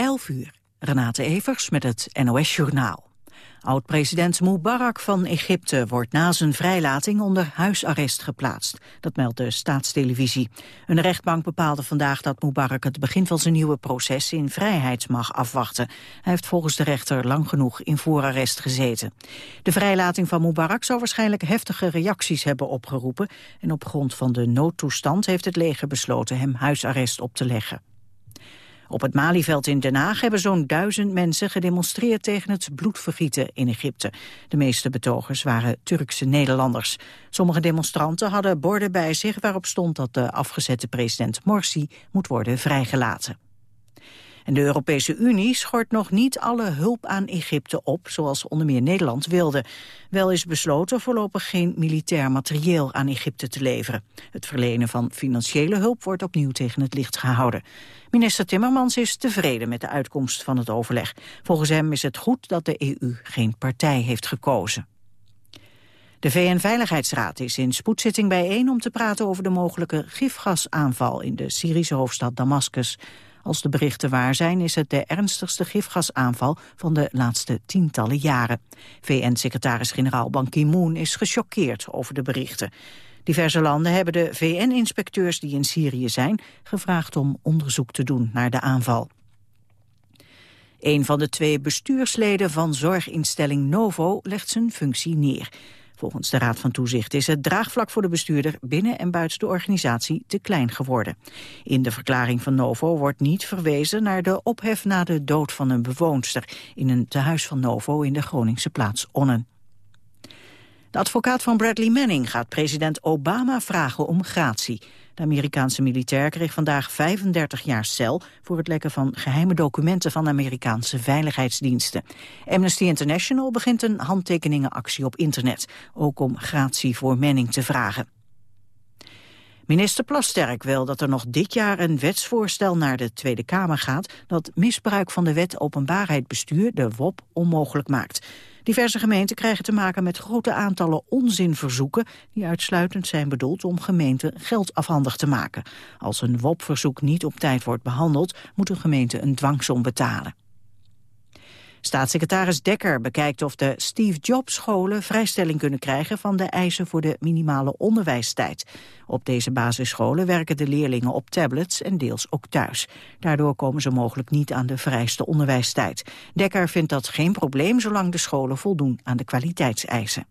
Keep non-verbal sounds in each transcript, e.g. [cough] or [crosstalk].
11 uur. Renate Evers met het NOS Journaal. Oud-president Mubarak van Egypte wordt na zijn vrijlating onder huisarrest geplaatst. Dat meldt de staatstelevisie. Een rechtbank bepaalde vandaag dat Mubarak het begin van zijn nieuwe proces in vrijheid mag afwachten. Hij heeft volgens de rechter lang genoeg in voorarrest gezeten. De vrijlating van Mubarak zou waarschijnlijk heftige reacties hebben opgeroepen. En op grond van de noodtoestand heeft het leger besloten hem huisarrest op te leggen. Op het Malieveld in Den Haag hebben zo'n duizend mensen gedemonstreerd tegen het bloedvergieten in Egypte. De meeste betogers waren Turkse Nederlanders. Sommige demonstranten hadden borden bij zich waarop stond dat de afgezette president Morsi moet worden vrijgelaten. En de Europese Unie schort nog niet alle hulp aan Egypte op, zoals onder meer Nederland wilde. Wel is besloten voorlopig geen militair materieel aan Egypte te leveren. Het verlenen van financiële hulp wordt opnieuw tegen het licht gehouden. Minister Timmermans is tevreden met de uitkomst van het overleg. Volgens hem is het goed dat de EU geen partij heeft gekozen. De VN-veiligheidsraad is in spoedzitting bijeen om te praten over de mogelijke gifgasaanval in de Syrische hoofdstad Damascus. Als de berichten waar zijn is het de ernstigste gifgasaanval van de laatste tientallen jaren. VN-secretaris-generaal Ban Ki-moon is gechoqueerd over de berichten. Diverse landen hebben de VN-inspecteurs die in Syrië zijn gevraagd om onderzoek te doen naar de aanval. Een van de twee bestuursleden van zorginstelling Novo legt zijn functie neer. Volgens de Raad van Toezicht is het draagvlak voor de bestuurder binnen en buiten de organisatie te klein geworden. In de verklaring van Novo wordt niet verwezen naar de ophef na de dood van een bewoonster in een tehuis van Novo in de Groningse plaats Onnen. De advocaat van Bradley Manning gaat president Obama vragen om gratie. De Amerikaanse militair kreeg vandaag 35 jaar cel... voor het lekken van geheime documenten van Amerikaanse veiligheidsdiensten. Amnesty International begint een handtekeningenactie op internet... ook om gratie voor Manning te vragen. Minister Plasterk wil dat er nog dit jaar een wetsvoorstel naar de Tweede Kamer gaat... dat misbruik van de wet openbaarheid bestuur, de WOP, onmogelijk maakt. Diverse gemeenten krijgen te maken met grote aantallen onzinverzoeken... die uitsluitend zijn bedoeld om gemeenten geld afhandig te maken. Als een WOP-verzoek niet op tijd wordt behandeld... moet een gemeente een dwangsom betalen. Staatssecretaris Dekker bekijkt of de Steve Jobs scholen vrijstelling kunnen krijgen van de eisen voor de minimale onderwijstijd. Op deze basisscholen werken de leerlingen op tablets en deels ook thuis. Daardoor komen ze mogelijk niet aan de vrijste onderwijstijd. Dekker vindt dat geen probleem zolang de scholen voldoen aan de kwaliteitseisen.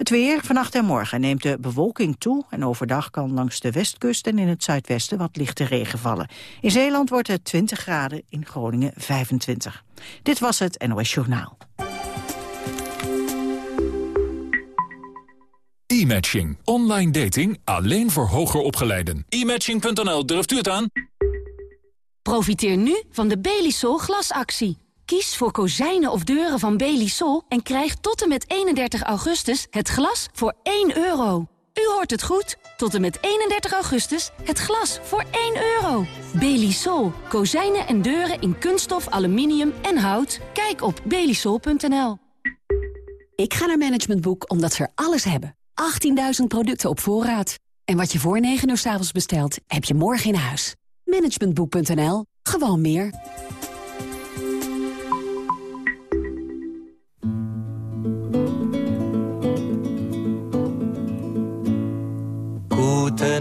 Het weer, vannacht en morgen neemt de bewolking toe... en overdag kan langs de westkust en in het zuidwesten wat lichte regen vallen. In Zeeland wordt het 20 graden, in Groningen 25. Dit was het NOS Journaal. E-matching. Online dating alleen voor hoger opgeleiden. E-matching.nl, durft u het aan? Profiteer nu van de Belisol glasactie. Kies voor kozijnen of deuren van Belisol en krijg tot en met 31 augustus het glas voor 1 euro. U hoort het goed. Tot en met 31 augustus het glas voor 1 euro. Belisol. Kozijnen en deuren in kunststof, aluminium en hout. Kijk op belisol.nl. Ik ga naar Management Boek omdat ze er alles hebben. 18.000 producten op voorraad. En wat je voor 9 uur s avonds bestelt, heb je morgen in huis. Managementboek.nl. Gewoon meer.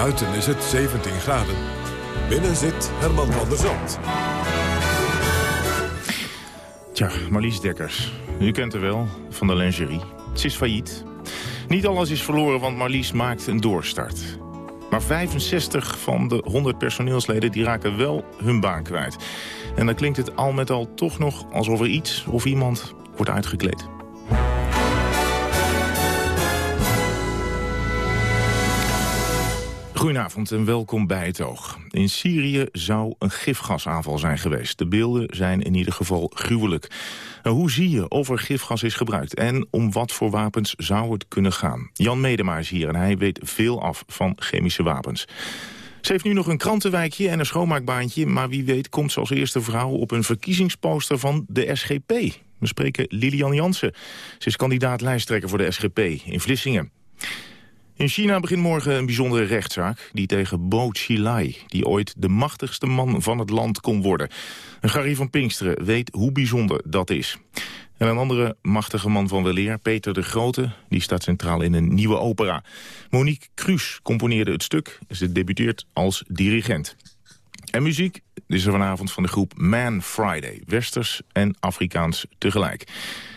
Buiten is het 17 graden. Binnen zit Herman van der Zand. Tja, Marlies Dekkers. U kent haar wel, van de lingerie. Ze is failliet. Niet alles is verloren, want Marlies maakt een doorstart. Maar 65 van de 100 personeelsleden die raken wel hun baan kwijt. En dan klinkt het al met al toch nog alsof er iets of iemand wordt uitgekleed. Goedenavond en welkom bij het Oog. In Syrië zou een gifgasaanval zijn geweest. De beelden zijn in ieder geval gruwelijk. Hoe zie je of er gifgas is gebruikt en om wat voor wapens zou het kunnen gaan? Jan Medema is hier en hij weet veel af van chemische wapens. Ze heeft nu nog een krantenwijkje en een schoonmaakbaantje... maar wie weet komt ze als eerste vrouw op een verkiezingsposter van de SGP. We spreken Lilian Jansen. Ze is kandidaat lijsttrekker voor de SGP in Vlissingen. In China begint morgen een bijzondere rechtszaak... die tegen Bo Xilai, die ooit de machtigste man van het land kon worden. Een Gary van Pinksteren weet hoe bijzonder dat is. En een andere machtige man van weleer, Peter de Grote... die staat centraal in een nieuwe opera. Monique Cruus componeerde het stuk. Ze debuteert als dirigent. En muziek is er vanavond van de groep Man Friday. Westers en Afrikaans tegelijk.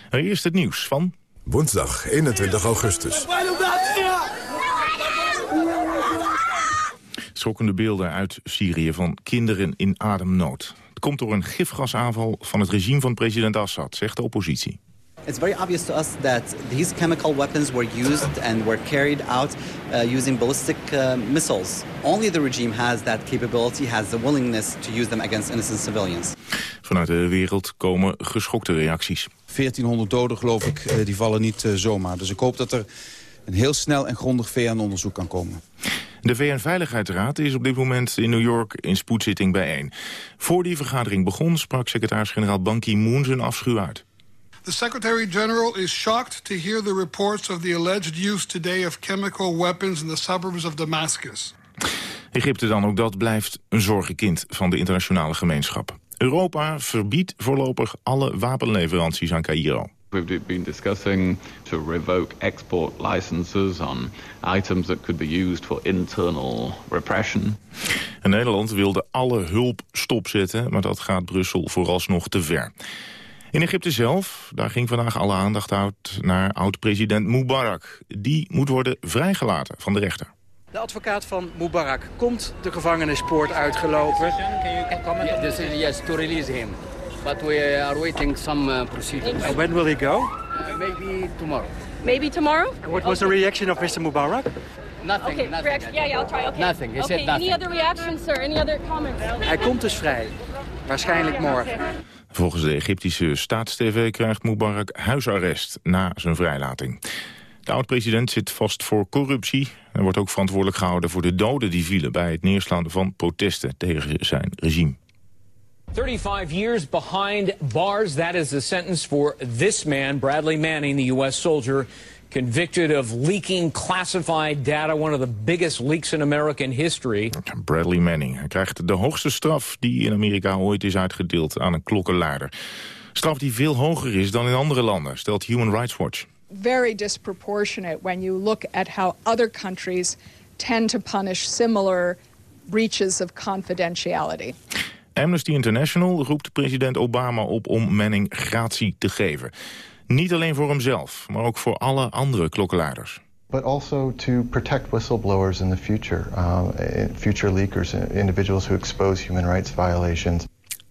eerst het nieuws van... Woensdag 21 augustus. Schokkende beelden uit Syrië van kinderen in ademnood. Het komt door een gifgasaanval van het regime van president Assad, zegt de oppositie. It's very obvious to us that these chemical weapons were used and were carried out uh, using ballistic uh, missiles. Only the regime has that capability, has the willingness to use them against innocent civilians. Vanuit de wereld komen geschokte reacties. 1400 doden, geloof ik, uh, die vallen niet uh, zomaar. Dus ik hoop dat er een heel snel en grondig VN-onderzoek kan komen. De VN-veiligheidsraad is op dit moment in New York in spoedzitting bijeen. Voor die vergadering begon sprak secretaris-generaal Ban Ki-moon zijn afschuw uit. The Secretary-General is shocked to hear the reports of the alleged use today of chemical weapons in the suburbs of Damascus. Egypte dan ook dat blijft een zorgenkind van de internationale gemeenschap. Europa verbiedt voorlopig alle wapenleveranties aan Cairo. We've been discussing to revoke export licenses on items that could be used for internal repression. En Nederland wilde alle hulp stopzetten, maar dat gaat Brussel vooralsnog te ver. In Egypte zelf, daar ging vandaag alle aandacht uit naar oud-president Mubarak. Die moet worden vrijgelaten van de rechter. De advocaat van Mubarak komt de gevangenispoort uitgelopen. Yes, yes, to release him. But we are waiting some uh, procedures. And when will he go? Uh, maybe tomorrow. Maybe tomorrow? And what was the reaction of Mr. Mubarak? Nothing. Okay, nothing. reaction. Yeah, yeah, I'll try. Okay. Nothing. He okay, said nothing. Any other reactions, sir? Any other comments? Hij komt dus vrij. Waarschijnlijk morgen. Volgens de Egyptische staatstv krijgt Mubarak huisarrest na zijn vrijlating. De oud-president zit vast voor corruptie. en wordt ook verantwoordelijk gehouden voor de doden die vielen... bij het neerslaan van protesten tegen zijn regime. 35 years behind bars. That is the sentence for this man, Bradley Manning, the U.S. soldier convicted of leaking classified data, one of the biggest leaks in American history. Bradley Manning hij krijgt de hoogste straf die in Amerika ooit is uitgedeeld aan een klokkenluider. Straf die veel hoger is dan in andere landen, stelt Human Rights Watch. Very disproportionate when you look at how other countries tend to punish similar breaches of confidentiality. Amnesty International roept president Obama op om Manning gratie te geven. Niet alleen voor hemzelf, maar ook voor alle andere klokkenluiders. But also to protect whistleblowers in the future, uh, future leakers, individuals who expose human rights violations.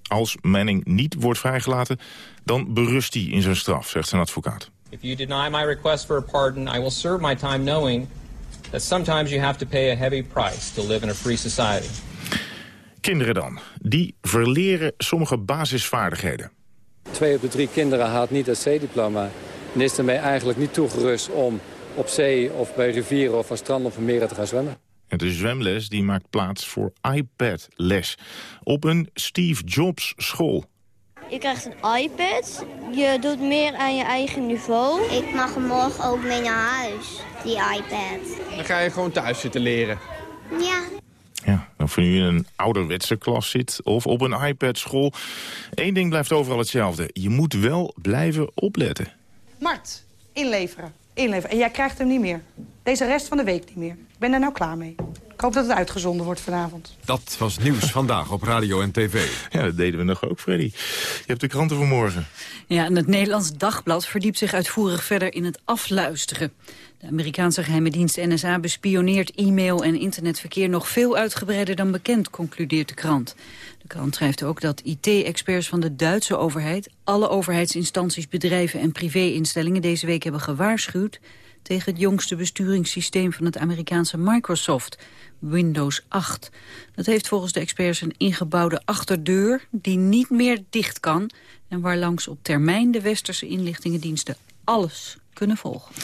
Als Manning niet wordt vrijgelaten, dan berust hij in zijn straf, zegt zijn advocaat. If you deny my request for a pardon, I will serve my time knowing that sometimes you have to pay a heavy price to live in a free society. Kinderen dan, die verleren sommige basisvaardigheden. Twee op de drie kinderen haalt niet het C-diploma. En is daarmee eigenlijk niet toegerust om op zee of bij rivieren of aan stranden of meren te gaan zwemmen. En de zwemles die maakt plaats voor iPad-les op een Steve Jobs school. Je krijgt een iPad, je doet meer aan je eigen niveau. Ik mag hem morgen ook mee naar huis, die iPad. Dan ga je gewoon thuis zitten leren. Ja. Ja, of je nu in een ouderwetse klas zit of op een iPad-school. Eén ding blijft overal hetzelfde. Je moet wel blijven opletten. Mart, inleveren. Inleveren. En jij krijgt hem niet meer. Deze rest van de week niet meer. Ik ben daar nou klaar mee. Ik hoop dat het uitgezonden wordt vanavond. Dat was nieuws vandaag op radio en tv. Ja, dat deden we nog ook, Freddy. Je hebt de kranten van morgen. Ja, en het Nederlands Dagblad verdiept zich uitvoerig verder in het afluisteren. De Amerikaanse geheime dienst NSA bespioneert e-mail en internetverkeer nog veel uitgebreider dan bekend, concludeert de krant. De krant schrijft ook dat IT-experts van de Duitse overheid... alle overheidsinstanties, bedrijven en privé-instellingen deze week hebben gewaarschuwd tegen het jongste besturingssysteem van het Amerikaanse Microsoft, Windows 8. Dat heeft volgens de experts een ingebouwde achterdeur die niet meer dicht kan... en waarlangs op termijn de westerse inlichtingendiensten alles kunnen volgen.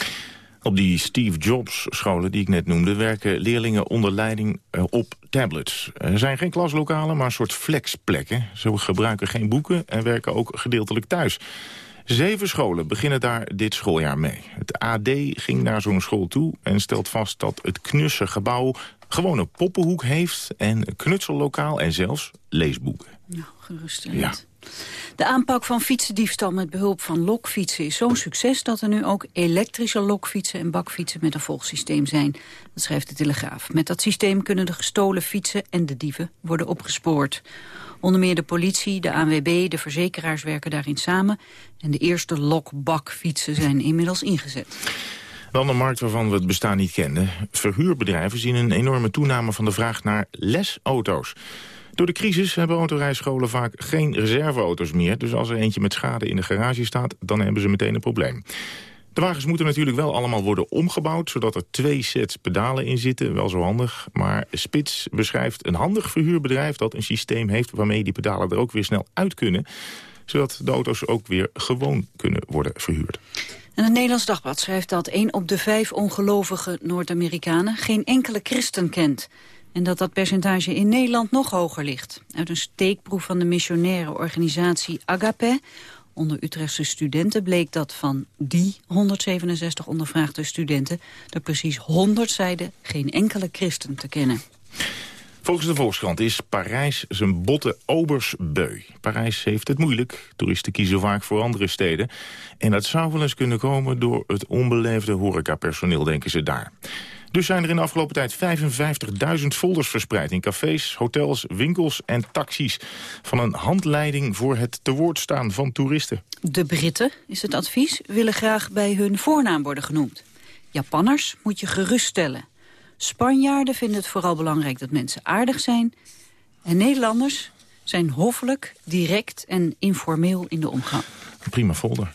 Op die Steve Jobs scholen die ik net noemde... werken leerlingen onder leiding eh, op tablets. Er zijn geen klaslokalen, maar een soort flexplekken. Ze gebruiken geen boeken en werken ook gedeeltelijk thuis. Zeven scholen beginnen daar dit schooljaar mee. Het AD ging naar zo'n school toe en stelt vast dat het knusse gebouw... gewoon een poppenhoek heeft en een knutsellokaal en zelfs leesboeken. Nou, geruststellend. Ja. De aanpak van fietsendiefstal met behulp van lokfietsen is zo'n succes... dat er nu ook elektrische lokfietsen en bakfietsen met een volgsysteem zijn. Dat schrijft de Telegraaf. Met dat systeem kunnen de gestolen fietsen en de dieven worden opgespoord. Onder meer de politie, de ANWB, de verzekeraars werken daarin samen... en de eerste lokbakfietsen zijn inmiddels ingezet. Dan een markt waarvan we het bestaan niet kenden. Verhuurbedrijven zien een enorme toename van de vraag naar lesauto's. Door de crisis hebben autorijscholen vaak geen reserveauto's meer. Dus als er eentje met schade in de garage staat, dan hebben ze meteen een probleem. De wagens moeten natuurlijk wel allemaal worden omgebouwd... zodat er twee sets pedalen in zitten, wel zo handig. Maar Spits beschrijft een handig verhuurbedrijf... dat een systeem heeft waarmee die pedalen er ook weer snel uit kunnen... zodat de auto's ook weer gewoon kunnen worden verhuurd. En het Nederlands Dagblad schrijft dat een op de vijf ongelovige Noord-Amerikanen... geen enkele christen kent. En dat dat percentage in Nederland nog hoger ligt. Uit een steekproef van de missionaire organisatie Agape onder Utrechtse studenten bleek dat van die 167 ondervraagde studenten... er precies 100 zeiden geen enkele christen te kennen. Volgens de Volkskrant is Parijs zijn botte obersbeu. Parijs heeft het moeilijk. Toeristen kiezen vaak voor andere steden. En dat zou wel eens kunnen komen door het onbeleefde horecapersoneel, denken ze daar. Dus zijn er in de afgelopen tijd 55.000 folders verspreid... in cafés, hotels, winkels en taxis... van een handleiding voor het te woord staan van toeristen. De Britten, is het advies, willen graag bij hun voornaam worden genoemd. Japanners moet je geruststellen. Spanjaarden vinden het vooral belangrijk dat mensen aardig zijn. En Nederlanders zijn hoffelijk, direct en informeel in de omgang. Prima folder.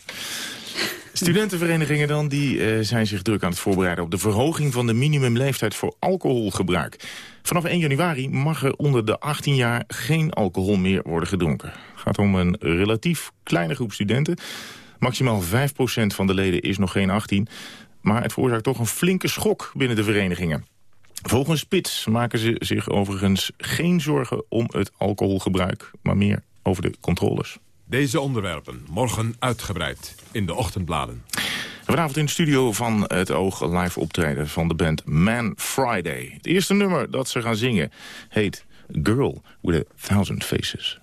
Studentenverenigingen dan, die uh, zijn zich druk aan het voorbereiden... op de verhoging van de minimumleeftijd voor alcoholgebruik. Vanaf 1 januari mag er onder de 18 jaar geen alcohol meer worden gedronken. Het gaat om een relatief kleine groep studenten. Maximaal 5% van de leden is nog geen 18. Maar het veroorzaakt toch een flinke schok binnen de verenigingen. Volgens Spits maken ze zich overigens geen zorgen om het alcoholgebruik... maar meer over de controles. Deze onderwerpen morgen uitgebreid in de ochtendbladen. Vanavond in de studio van het Oog live optreden van de band Man Friday. Het eerste nummer dat ze gaan zingen heet Girl with a Thousand Faces.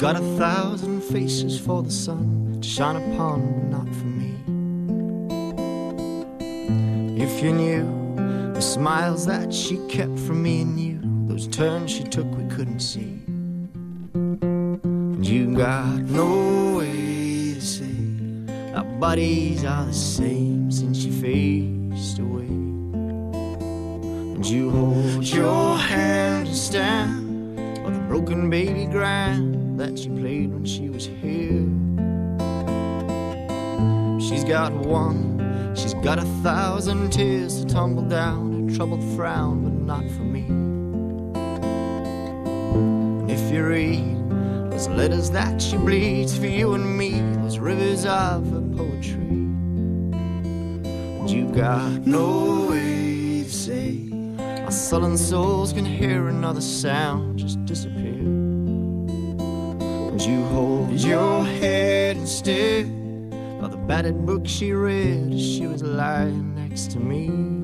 Got a thousand faces for the sun to shine upon, but not for me. If you knew the smiles that she kept from me and you, those turns she took we couldn't see. And you got no way to say our bodies are the same since you faced away. And you hold your hand and stand or the broken baby grand that she played when she was here. She's got one, she's got a thousand tears to tumble down, a troubled frown, but not for me. And if you read those letters that she bleeds for you and me, those rivers of her poetry, and you've got no way to say. Our sullen souls can hear another sound hold your head instead of the battered book she read as she was lying next to me.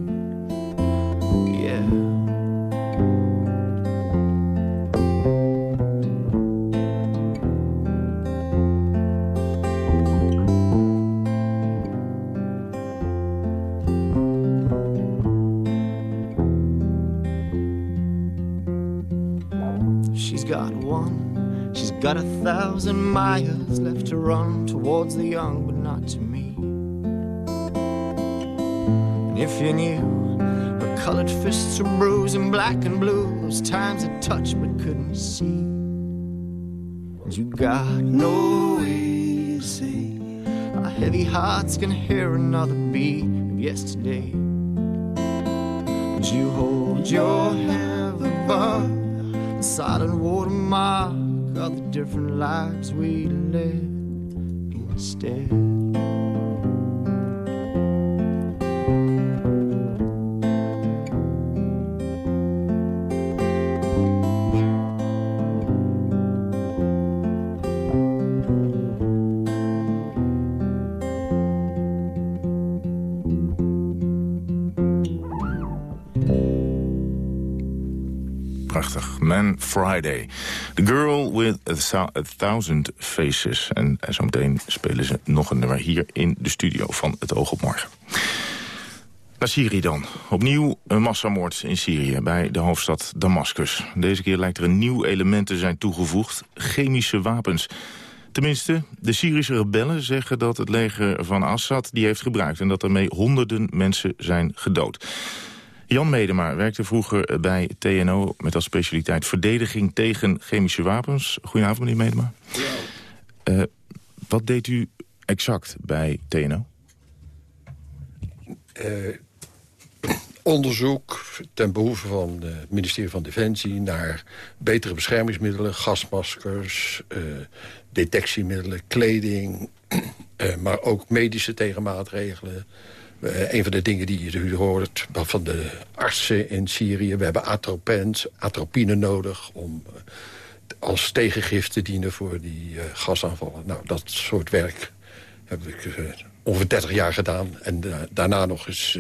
Thousand miles left to run towards the young, but not to me. And if you knew her colored fists are bruising black and blue, those times I touched but couldn't see. And you got no say our heavy hearts can hear another beat of yesterday. Would you hold your head above the silent watermark of the different lives we led instead? Man Friday. The Girl with a, Thou- a Thousand Faces. En eh, zometeen spelen ze nog een nummer hier in de studio van Het Oog op Morgen. Naar Syrië dan. Opnieuw een massamoord in Syrië bij de hoofdstad Damascus. Deze keer lijkt er een nieuw element te zijn toegevoegd. Chemische wapens. Tenminste, de Syrische rebellen zeggen dat het leger van Assad die heeft gebruikt... en dat daarmee honderden mensen zijn gedood. Jan Medema werkte vroeger bij TNO met als specialiteit verdediging tegen chemische wapens. Goedenavond, meneer Medema. Eh, wat deed u exact bij TNO? Eh, onderzoek ten behoeve van het ministerie van Defensie... naar betere beschermingsmiddelen, gasmaskers, eh, detectiemiddelen, kleding... [clears throat] maar ook medische tegenmaatregelen. Eh, een van de dingen die u hoort van de artsen in Syrië... we hebben atropens, atropine nodig om eh, als tegengif te dienen voor die eh, gasaanvallen. Nou, dat soort werk heb ik ongeveer 30 jaar gedaan. En da- daarna nog eens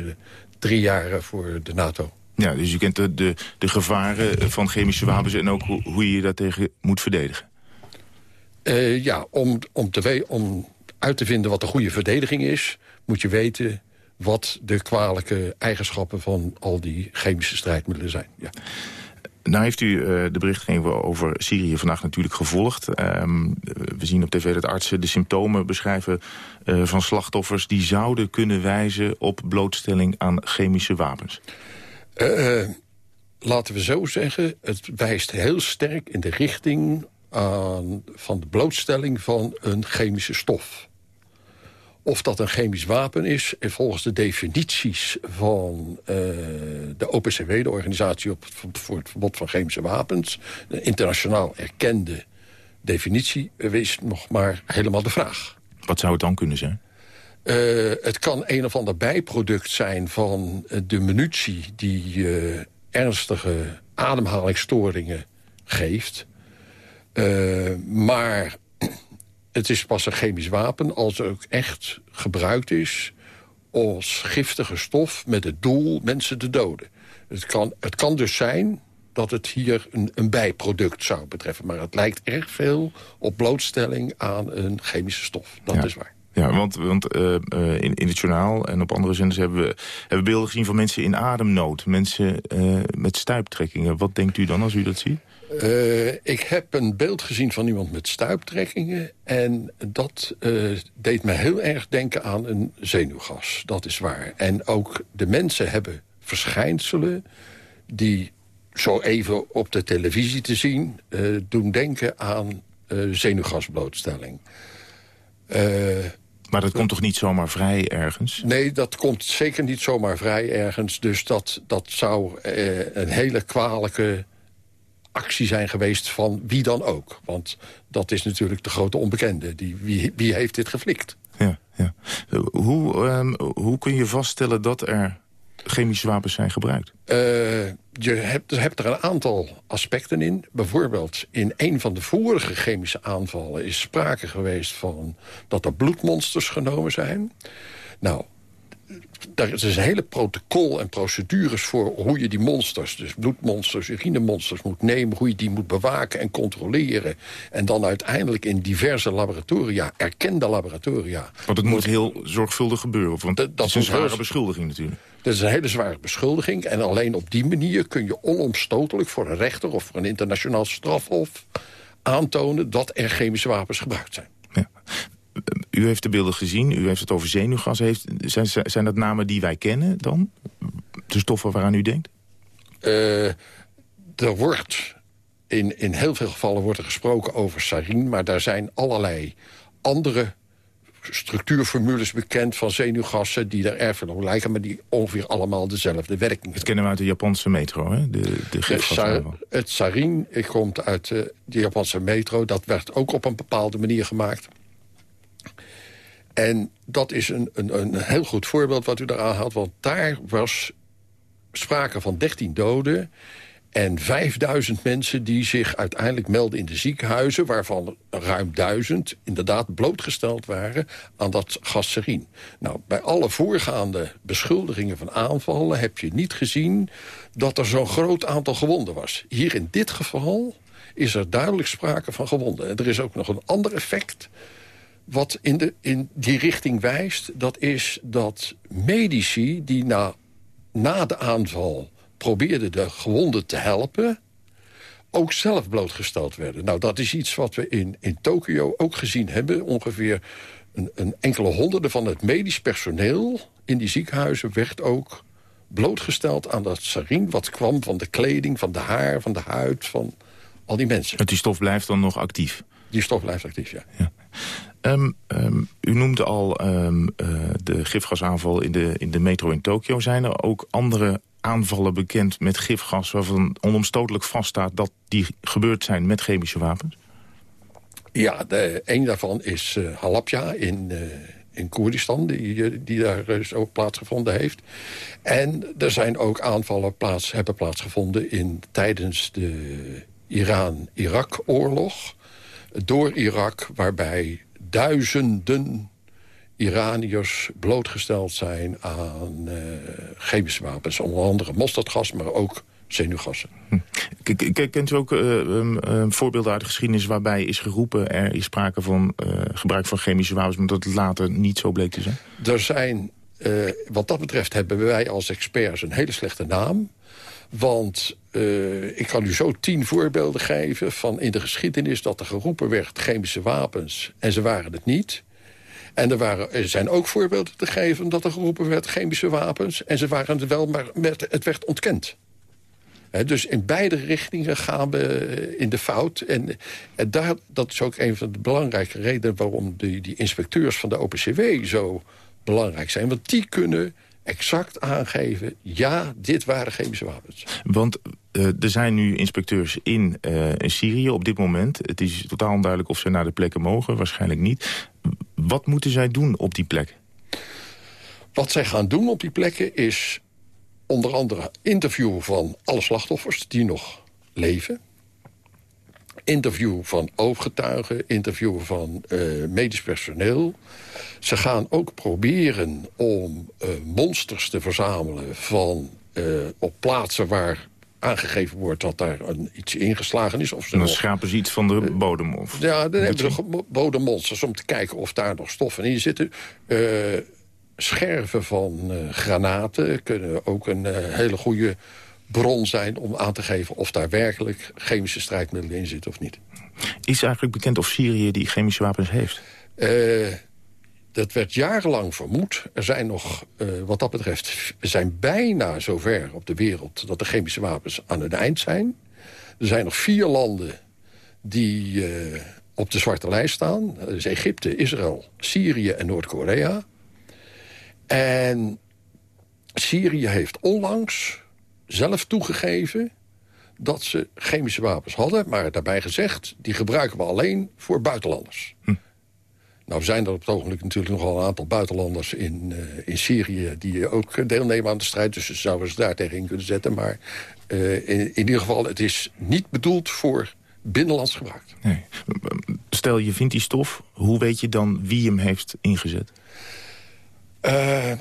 drie jaar voor de NATO. Ja, dus u kent de, de, de gevaren van chemische wapens... en ook hoe, hoe je je daartegen moet verdedigen. Ja, om, om, te om uit te vinden wat de goede verdediging is... moet je weten wat de kwalijke eigenschappen van al die chemische strijdmiddelen zijn. Ja. Nou heeft u eh, de berichtgeving over Syrië vandaag natuurlijk gevolgd. Ehm, we zien op tv dat artsen de symptomen beschrijven eh, van slachtoffers... die zouden kunnen wijzen op blootstelling aan chemische wapens. Eh, laten we zo zeggen, het wijst heel sterk in de richting aan, van de blootstelling van een chemische stof. Of dat een chemisch wapen is, en volgens de definities van eh, de OPCW... de Organisatie op, voor het Verbod van Chemische Wapens... een internationaal erkende definitie, is nog maar helemaal de vraag. Wat zou het dan kunnen zijn? Eh, het kan een of ander bijproduct zijn van eh, de munitie... die eh, ernstige ademhalingsstoringen geeft. Eh, maar het is pas een chemisch wapen als het ook echt gebruikt is... als giftige stof met het doel mensen te doden. Het kan, het kan dus zijn dat het hier een, een bijproduct zou betreffen. Maar het lijkt erg veel op blootstelling aan een chemische stof. Dat Ja. is waar. Ja, want, want eh, eh, in, in het journaal en op andere zenders hebben we, hebben beelden gezien van mensen in ademnood. Mensen eh, met stuiptrekkingen. Wat denkt u dan als u dat ziet? Eh, ik heb een beeld gezien van iemand met stuiptrekkingen. En dat eh, deed me heel erg denken aan een zenuwgas. Dat is waar. En ook de mensen hebben verschijnselen... die zo even op de televisie te zien... eh, doen denken aan zenuwgasblootstelling. Eh, Maar dat komt toch niet zomaar vrij ergens? Nee, dat komt zeker niet zomaar vrij ergens. Dus dat, dat zou eh, een hele kwalijke actie zijn geweest van wie dan ook. Want dat is natuurlijk de grote onbekende. Die, wie, wie heeft dit geflikt? Ja, ja. Hoe, ehm, hoe kun je vaststellen dat er chemische wapens zijn gebruikt? Eh, je hebt, je hebt er een aantal aspecten in. Bijvoorbeeld in een van de vorige chemische aanvallen... is sprake geweest van dat er bloedmonsters genomen zijn. Nou, daar is een hele protocol en procedures voor hoe je die monsters... dus bloedmonsters, urinemonsters moet nemen... hoe je die moet bewaken en controleren. En dan uiteindelijk in diverse laboratoria, erkende laboratoria... Want het moet, heel zorgvuldig gebeuren, want dat, dat is een zware beschuldiging natuurlijk. Dat is een hele zware beschuldiging. En alleen op die manier kun je onomstotelijk voor een rechter... of voor een internationaal strafhof aantonen dat er chemische wapens gebruikt zijn. U heeft de beelden gezien, u heeft het over zenuwgas. Heeft, zijn, zijn dat namen die wij kennen dan? De stoffen waaraan u denkt? Uh, er wordt, in, in heel veel gevallen wordt er gesproken over sarin... maar daar zijn allerlei andere structuurformules bekend van zenuwgassen... die er erg veel op lijken, maar die ongeveer allemaal dezelfde werking hebben. Het kennen we uit de Japanse metro, hè? De, de het sarin komt uit de, de Japanse metro. Dat werd ook op een bepaalde manier gemaakt. En dat is een, een, een heel goed voorbeeld wat u daar aanhaalt. Want daar was sprake van 13 doden... en 5000 mensen die zich uiteindelijk melden in de ziekenhuizen... waarvan ruim 1000 inderdaad blootgesteld waren aan dat gasserien. Nou, bij alle voorgaande beschuldigingen van aanvallen... heb je niet gezien dat er zo'n groot aantal gewonden was. Hier in dit geval is er duidelijk sprake van gewonden. En er is ook nog een ander effect wat in, de, in die richting wijst... dat is dat medici die na, na de aanval probeerden de gewonden te helpen... ook zelf blootgesteld werden. Nou, dat is iets wat we in, in Tokio ook gezien hebben. Ongeveer een, een enkele honderden van het medisch personeel... in die ziekenhuizen werd ook blootgesteld aan dat sarin... wat kwam van de kleding, van de haar, van de huid, van al die mensen. Dat die stof blijft dan nog actief? Die stof blijft actief, ja. ja. Um, um, u noemde al um, uh, de gifgasaanval in de, in de metro in Tokio. Zijn er ook andere aanvallen bekend met gifgas... waarvan onomstotelijk vaststaat dat die gebeurd zijn met chemische wapens? Ja, de, een daarvan is uh, Halabja in, uh, in Koerdistan, die, die daar dus ook plaatsgevonden heeft. En er zijn ook aanvallen plaats, hebben plaatsgevonden in, tijdens de Iran-Irak-oorlog door Irak... waarbij duizenden Iraniërs blootgesteld zijn aan uh, chemische wapens. Onder andere mosterdgas, maar ook zenuwgassen. Hm. Kent u ook uh, um, voorbeelden uit de geschiedenis waarbij is geroepen... er is sprake van uh, gebruik van chemische wapens... maar dat het later niet zo bleek te zijn? Er zijn, wat dat betreft hebben wij als experts een hele slechte naam. Want uh, ik kan u zo tien voorbeelden geven van in de geschiedenis... dat er geroepen werd chemische wapens en ze waren het niet. En er, waren, er zijn ook voorbeelden te geven dat er geroepen werd chemische wapens... en ze waren het wel, maar het werd ontkend. Dus in beide richtingen gaan we in de fout. En, en daar, dat is ook een van de belangrijke redenen... waarom die, die inspecteurs van de OPCW zo belangrijk zijn. Want die kunnen exact aangeven... ja, dit waren chemische wapens. Want uh, er zijn nu inspecteurs in, uh, in Syrië op dit moment. Het is totaal onduidelijk of ze naar de plekken mogen. Waarschijnlijk niet. Wat moeten zij doen op die plek? Wat zij gaan doen op die plekken is onder andere interview van alle slachtoffers die nog leven interview van ooggetuigen, interview van uh, medisch personeel. Ze gaan ook proberen om uh, monsters te verzamelen van, uh, op plaatsen waar aangegeven wordt dat daar een, iets ingeslagen is. Of ze dan schrapen ze iets van de bodem? Of ja, dan hebben ze bodemmonsters om te kijken of daar nog stoffen in zitten. scherven van granaten kunnen ook een hele goede bron zijn om aan te geven of daar werkelijk chemische strijdmiddelen in zitten of niet. Is eigenlijk bekend of Syrië die chemische wapens heeft? Uh, dat werd jarenlang vermoed. Er zijn nog, uh, wat dat betreft, we zijn bijna zover op de wereld... dat de chemische wapens aan het eind zijn. Er zijn nog vier landen die uh, op de zwarte lijst staan. Dat is Egypte, Israël, Syrië en Noord-Korea. En Syrië heeft onlangs zelf toegegeven dat ze chemische wapens hadden. Maar daarbij gezegd, die gebruiken we alleen voor buitenlanders. Hm. Nou zijn er op het ogenblik natuurlijk nogal een aantal buitenlanders in, uh, in Syrië... die ook deelnemen aan de strijd, dus ze zouden ze daar tegenin kunnen zetten. Maar uh, in, in, ieder geval, het is niet bedoeld voor binnenlands gebruik. Nee. Stel, je vindt die stof, hoe weet je dan wie hem heeft ingezet? Uh,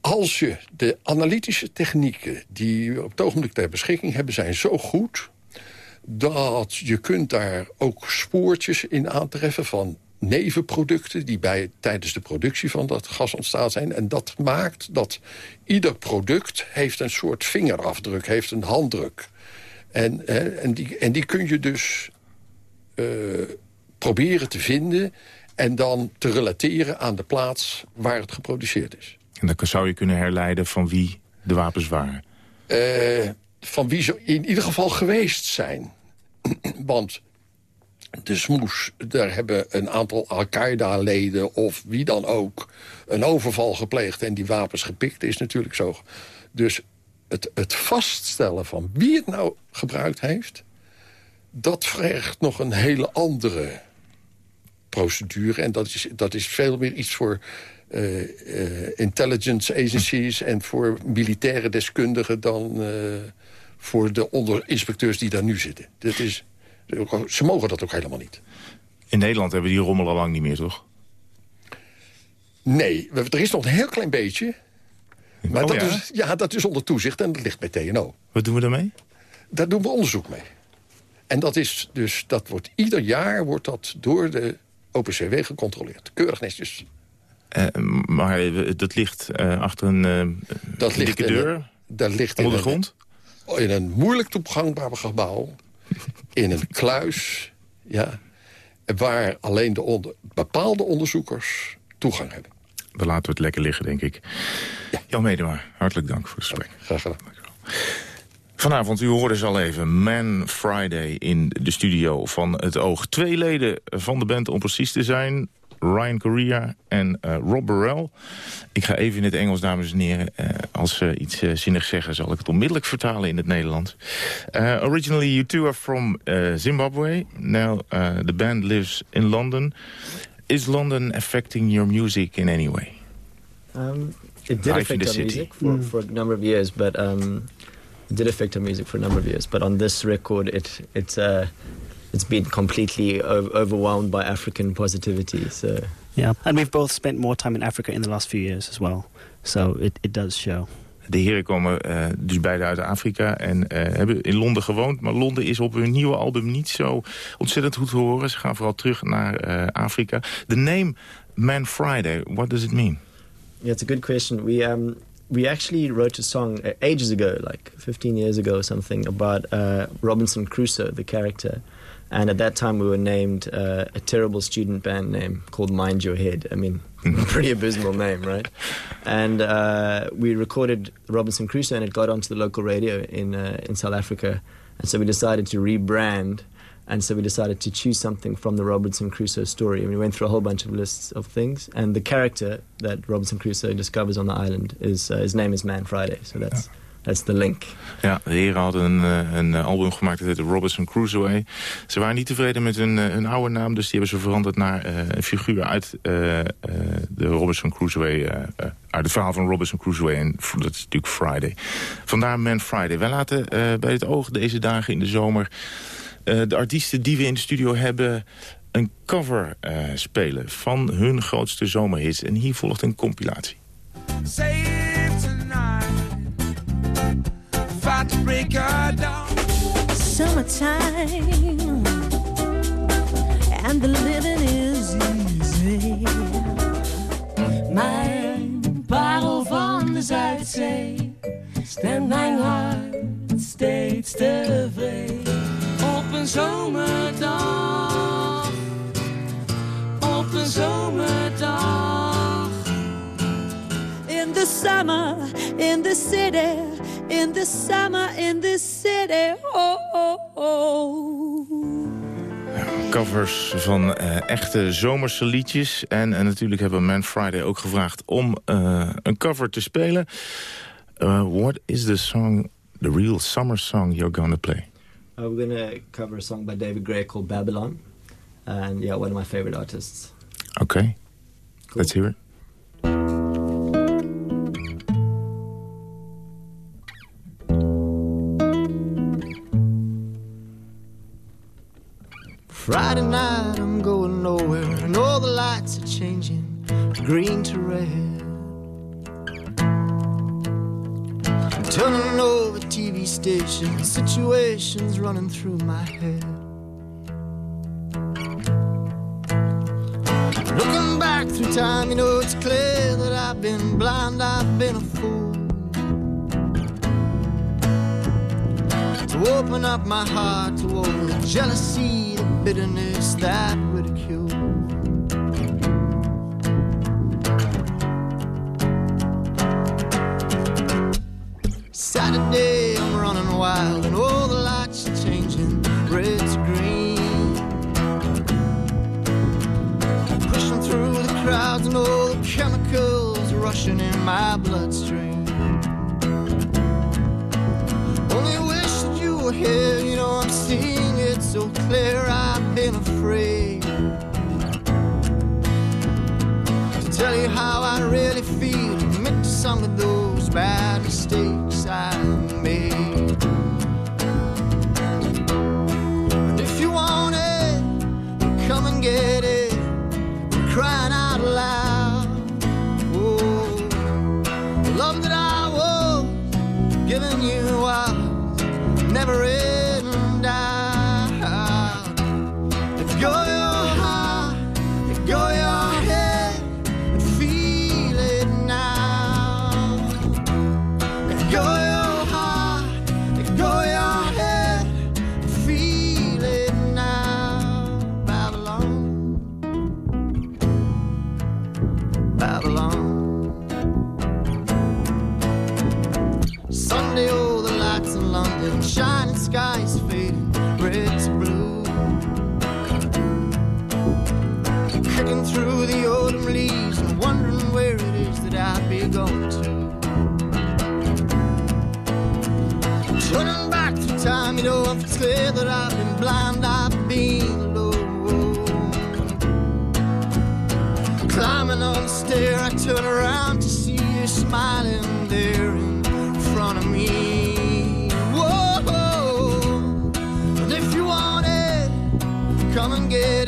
als je de analytische technieken die we op het ogenblik ter beschikking hebben... zijn zo goed dat je kunt daar ook spoortjes in aantreffen van nevenproducten... die bij, tijdens de productie van dat gas ontstaan zijn. En dat maakt dat ieder product heeft een soort vingerafdruk, heeft een handdruk. En, hè, en, die, en die kun je dus uh, proberen te vinden... en dan te relateren aan de plaats waar het geproduceerd is. En dan zou je kunnen herleiden van wie de wapens waren? Uh, van wie ze in ieder geval geweest zijn. [clears throat] Want de smoes, daar hebben een aantal Al-Qaeda-leden... of wie dan ook een overval gepleegd en die wapens gepikt... is natuurlijk zo. Dus het, het vaststellen van wie het nou gebruikt heeft... dat vergt nog een hele andere procedure. En dat is, dat is veel meer iets voor uh, intelligence agencies... en voor militaire deskundigen dan uh, voor de onderinspecteurs die daar nu zitten. Dat is, ze mogen dat ook helemaal niet. In Nederland hebben we die rommel al lang niet meer, toch? Nee, er is nog een heel klein beetje. Maar Oh, dat, ja? Is, ja, dat is onder toezicht en dat ligt bij TNO. Wat doen we daarmee? Daar doen we onderzoek mee. En dat is dus, dat wordt ieder jaar wordt dat door de OPCW gecontroleerd. Keurig netjes. Uh, maar dat ligt uh, achter een dat dikke ligt deur? Een, dat ligt onder in de grond? Een, in een moeilijk toegangbaar gebouw. in een kluis. Ja, waar alleen de onder, bepaalde onderzoekers toegang hebben. We laten we het lekker liggen, denk ik. Ja. Jan Medema, hartelijk dank voor het gesprek. Graag gedaan. Vanavond, u hoorde ze al even, Man Friday in de studio van Het Oog. Twee leden van de band, om precies te zijn. Ryan Correa en uh, Rob Burrell. Ik ga even in het Engels, dames en heren. Uh, als ze iets uh, zinnigs zeggen, zal ik het onmiddellijk vertalen in het Nederlands. originally, you two are from Zimbabwe. Now, the band lives in London. Is London affecting your music in any way? Um, it did Life affect the our city. music for, Mm. for a number of years, but um, it did affect our music for a number of years. But on this record, it it's uh, it's been completely o- overwhelmed by African positivity. So Yeah, and we've both spent more time in Africa in the last few years as well. So it, it does show. De heren komen uh, dus beide uit Afrika en uh, hebben in Londen gewoond. Maar Londen is op hun nieuwe album niet zo ontzettend goed te horen. Ze gaan vooral terug naar uh, Afrika. The name Man Friday, what does it mean? yeah, it's a good question. We um we actually wrote a song uh, ages ago, like 15 years ago or something, about uh, Robinson Crusoe, the character. And at that time, we were named uh, a terrible student band name called Mind Your Head. I mean, [laughs] pretty abysmal name, right? And uh, we recorded Robinson Crusoe, and it got onto the local radio in uh, in South Africa. And so we decided to rebrand. And so we decided to choose something from the Robinson Crusoe story. And we went through a whole bunch of lists of things. And the character that Robinson Crusoe discovers on the island is uh, his name is Man Friday. So that's that's the link. Ja, de heren hadden een, uh, een album gemaakt dat heette Robinson Crusoe. Ze waren niet tevreden met hun, uh, hun oude naam, dus die hebben ze veranderd naar uh, een figuur uit de Robinson Crusoe, uit het verhaal van Robinson Crusoe. En dat is natuurlijk Friday. Vandaar Man Friday. Wij laten bij het oog deze dagen in de zomer de artiesten die we in de studio hebben een cover spelen van hun grootste zomerhits. En hier volgt een compilatie. Fight to break her down. Summertime, and the living is easy. Mijn parel van de Zuidzee stemt mijn hart steeds tevreden. Op een zomerdag, op een zomerdag. In the summer, in the city, in the summer, in the city. Oh, oh, oh. Covers van uh, echte zomerse liedjes. En, en natuurlijk hebben we Man Friday ook gevraagd om uh, een cover te spelen. Uh, what is the song, the real summer song you're gonna play? Uh, we're going to cover a song by David Gray called Babylon. And yeah, one of my favorite artists. Okay, cool. let's hear it. Friday night, I'm going nowhere, and all the lights are changing green to red. I'm turning over TV stations, situations running through my head. Looking back through time, you know it's clear that I've been blind, I've been a fool. To open up my heart to all the jealousy, bitterness, that ridicule. Saturday, I'm running wild, and all the lights are changing red to green. Pushing through the crowds, and all the chemicals rushing in my bloodstream. Only wish that you were here, you know, so clear. I've been afraid to tell you how I really feel, admit to some of those Stair, I turn around to see you smiling there in front of me. Whoa, and if you want it, come and get it.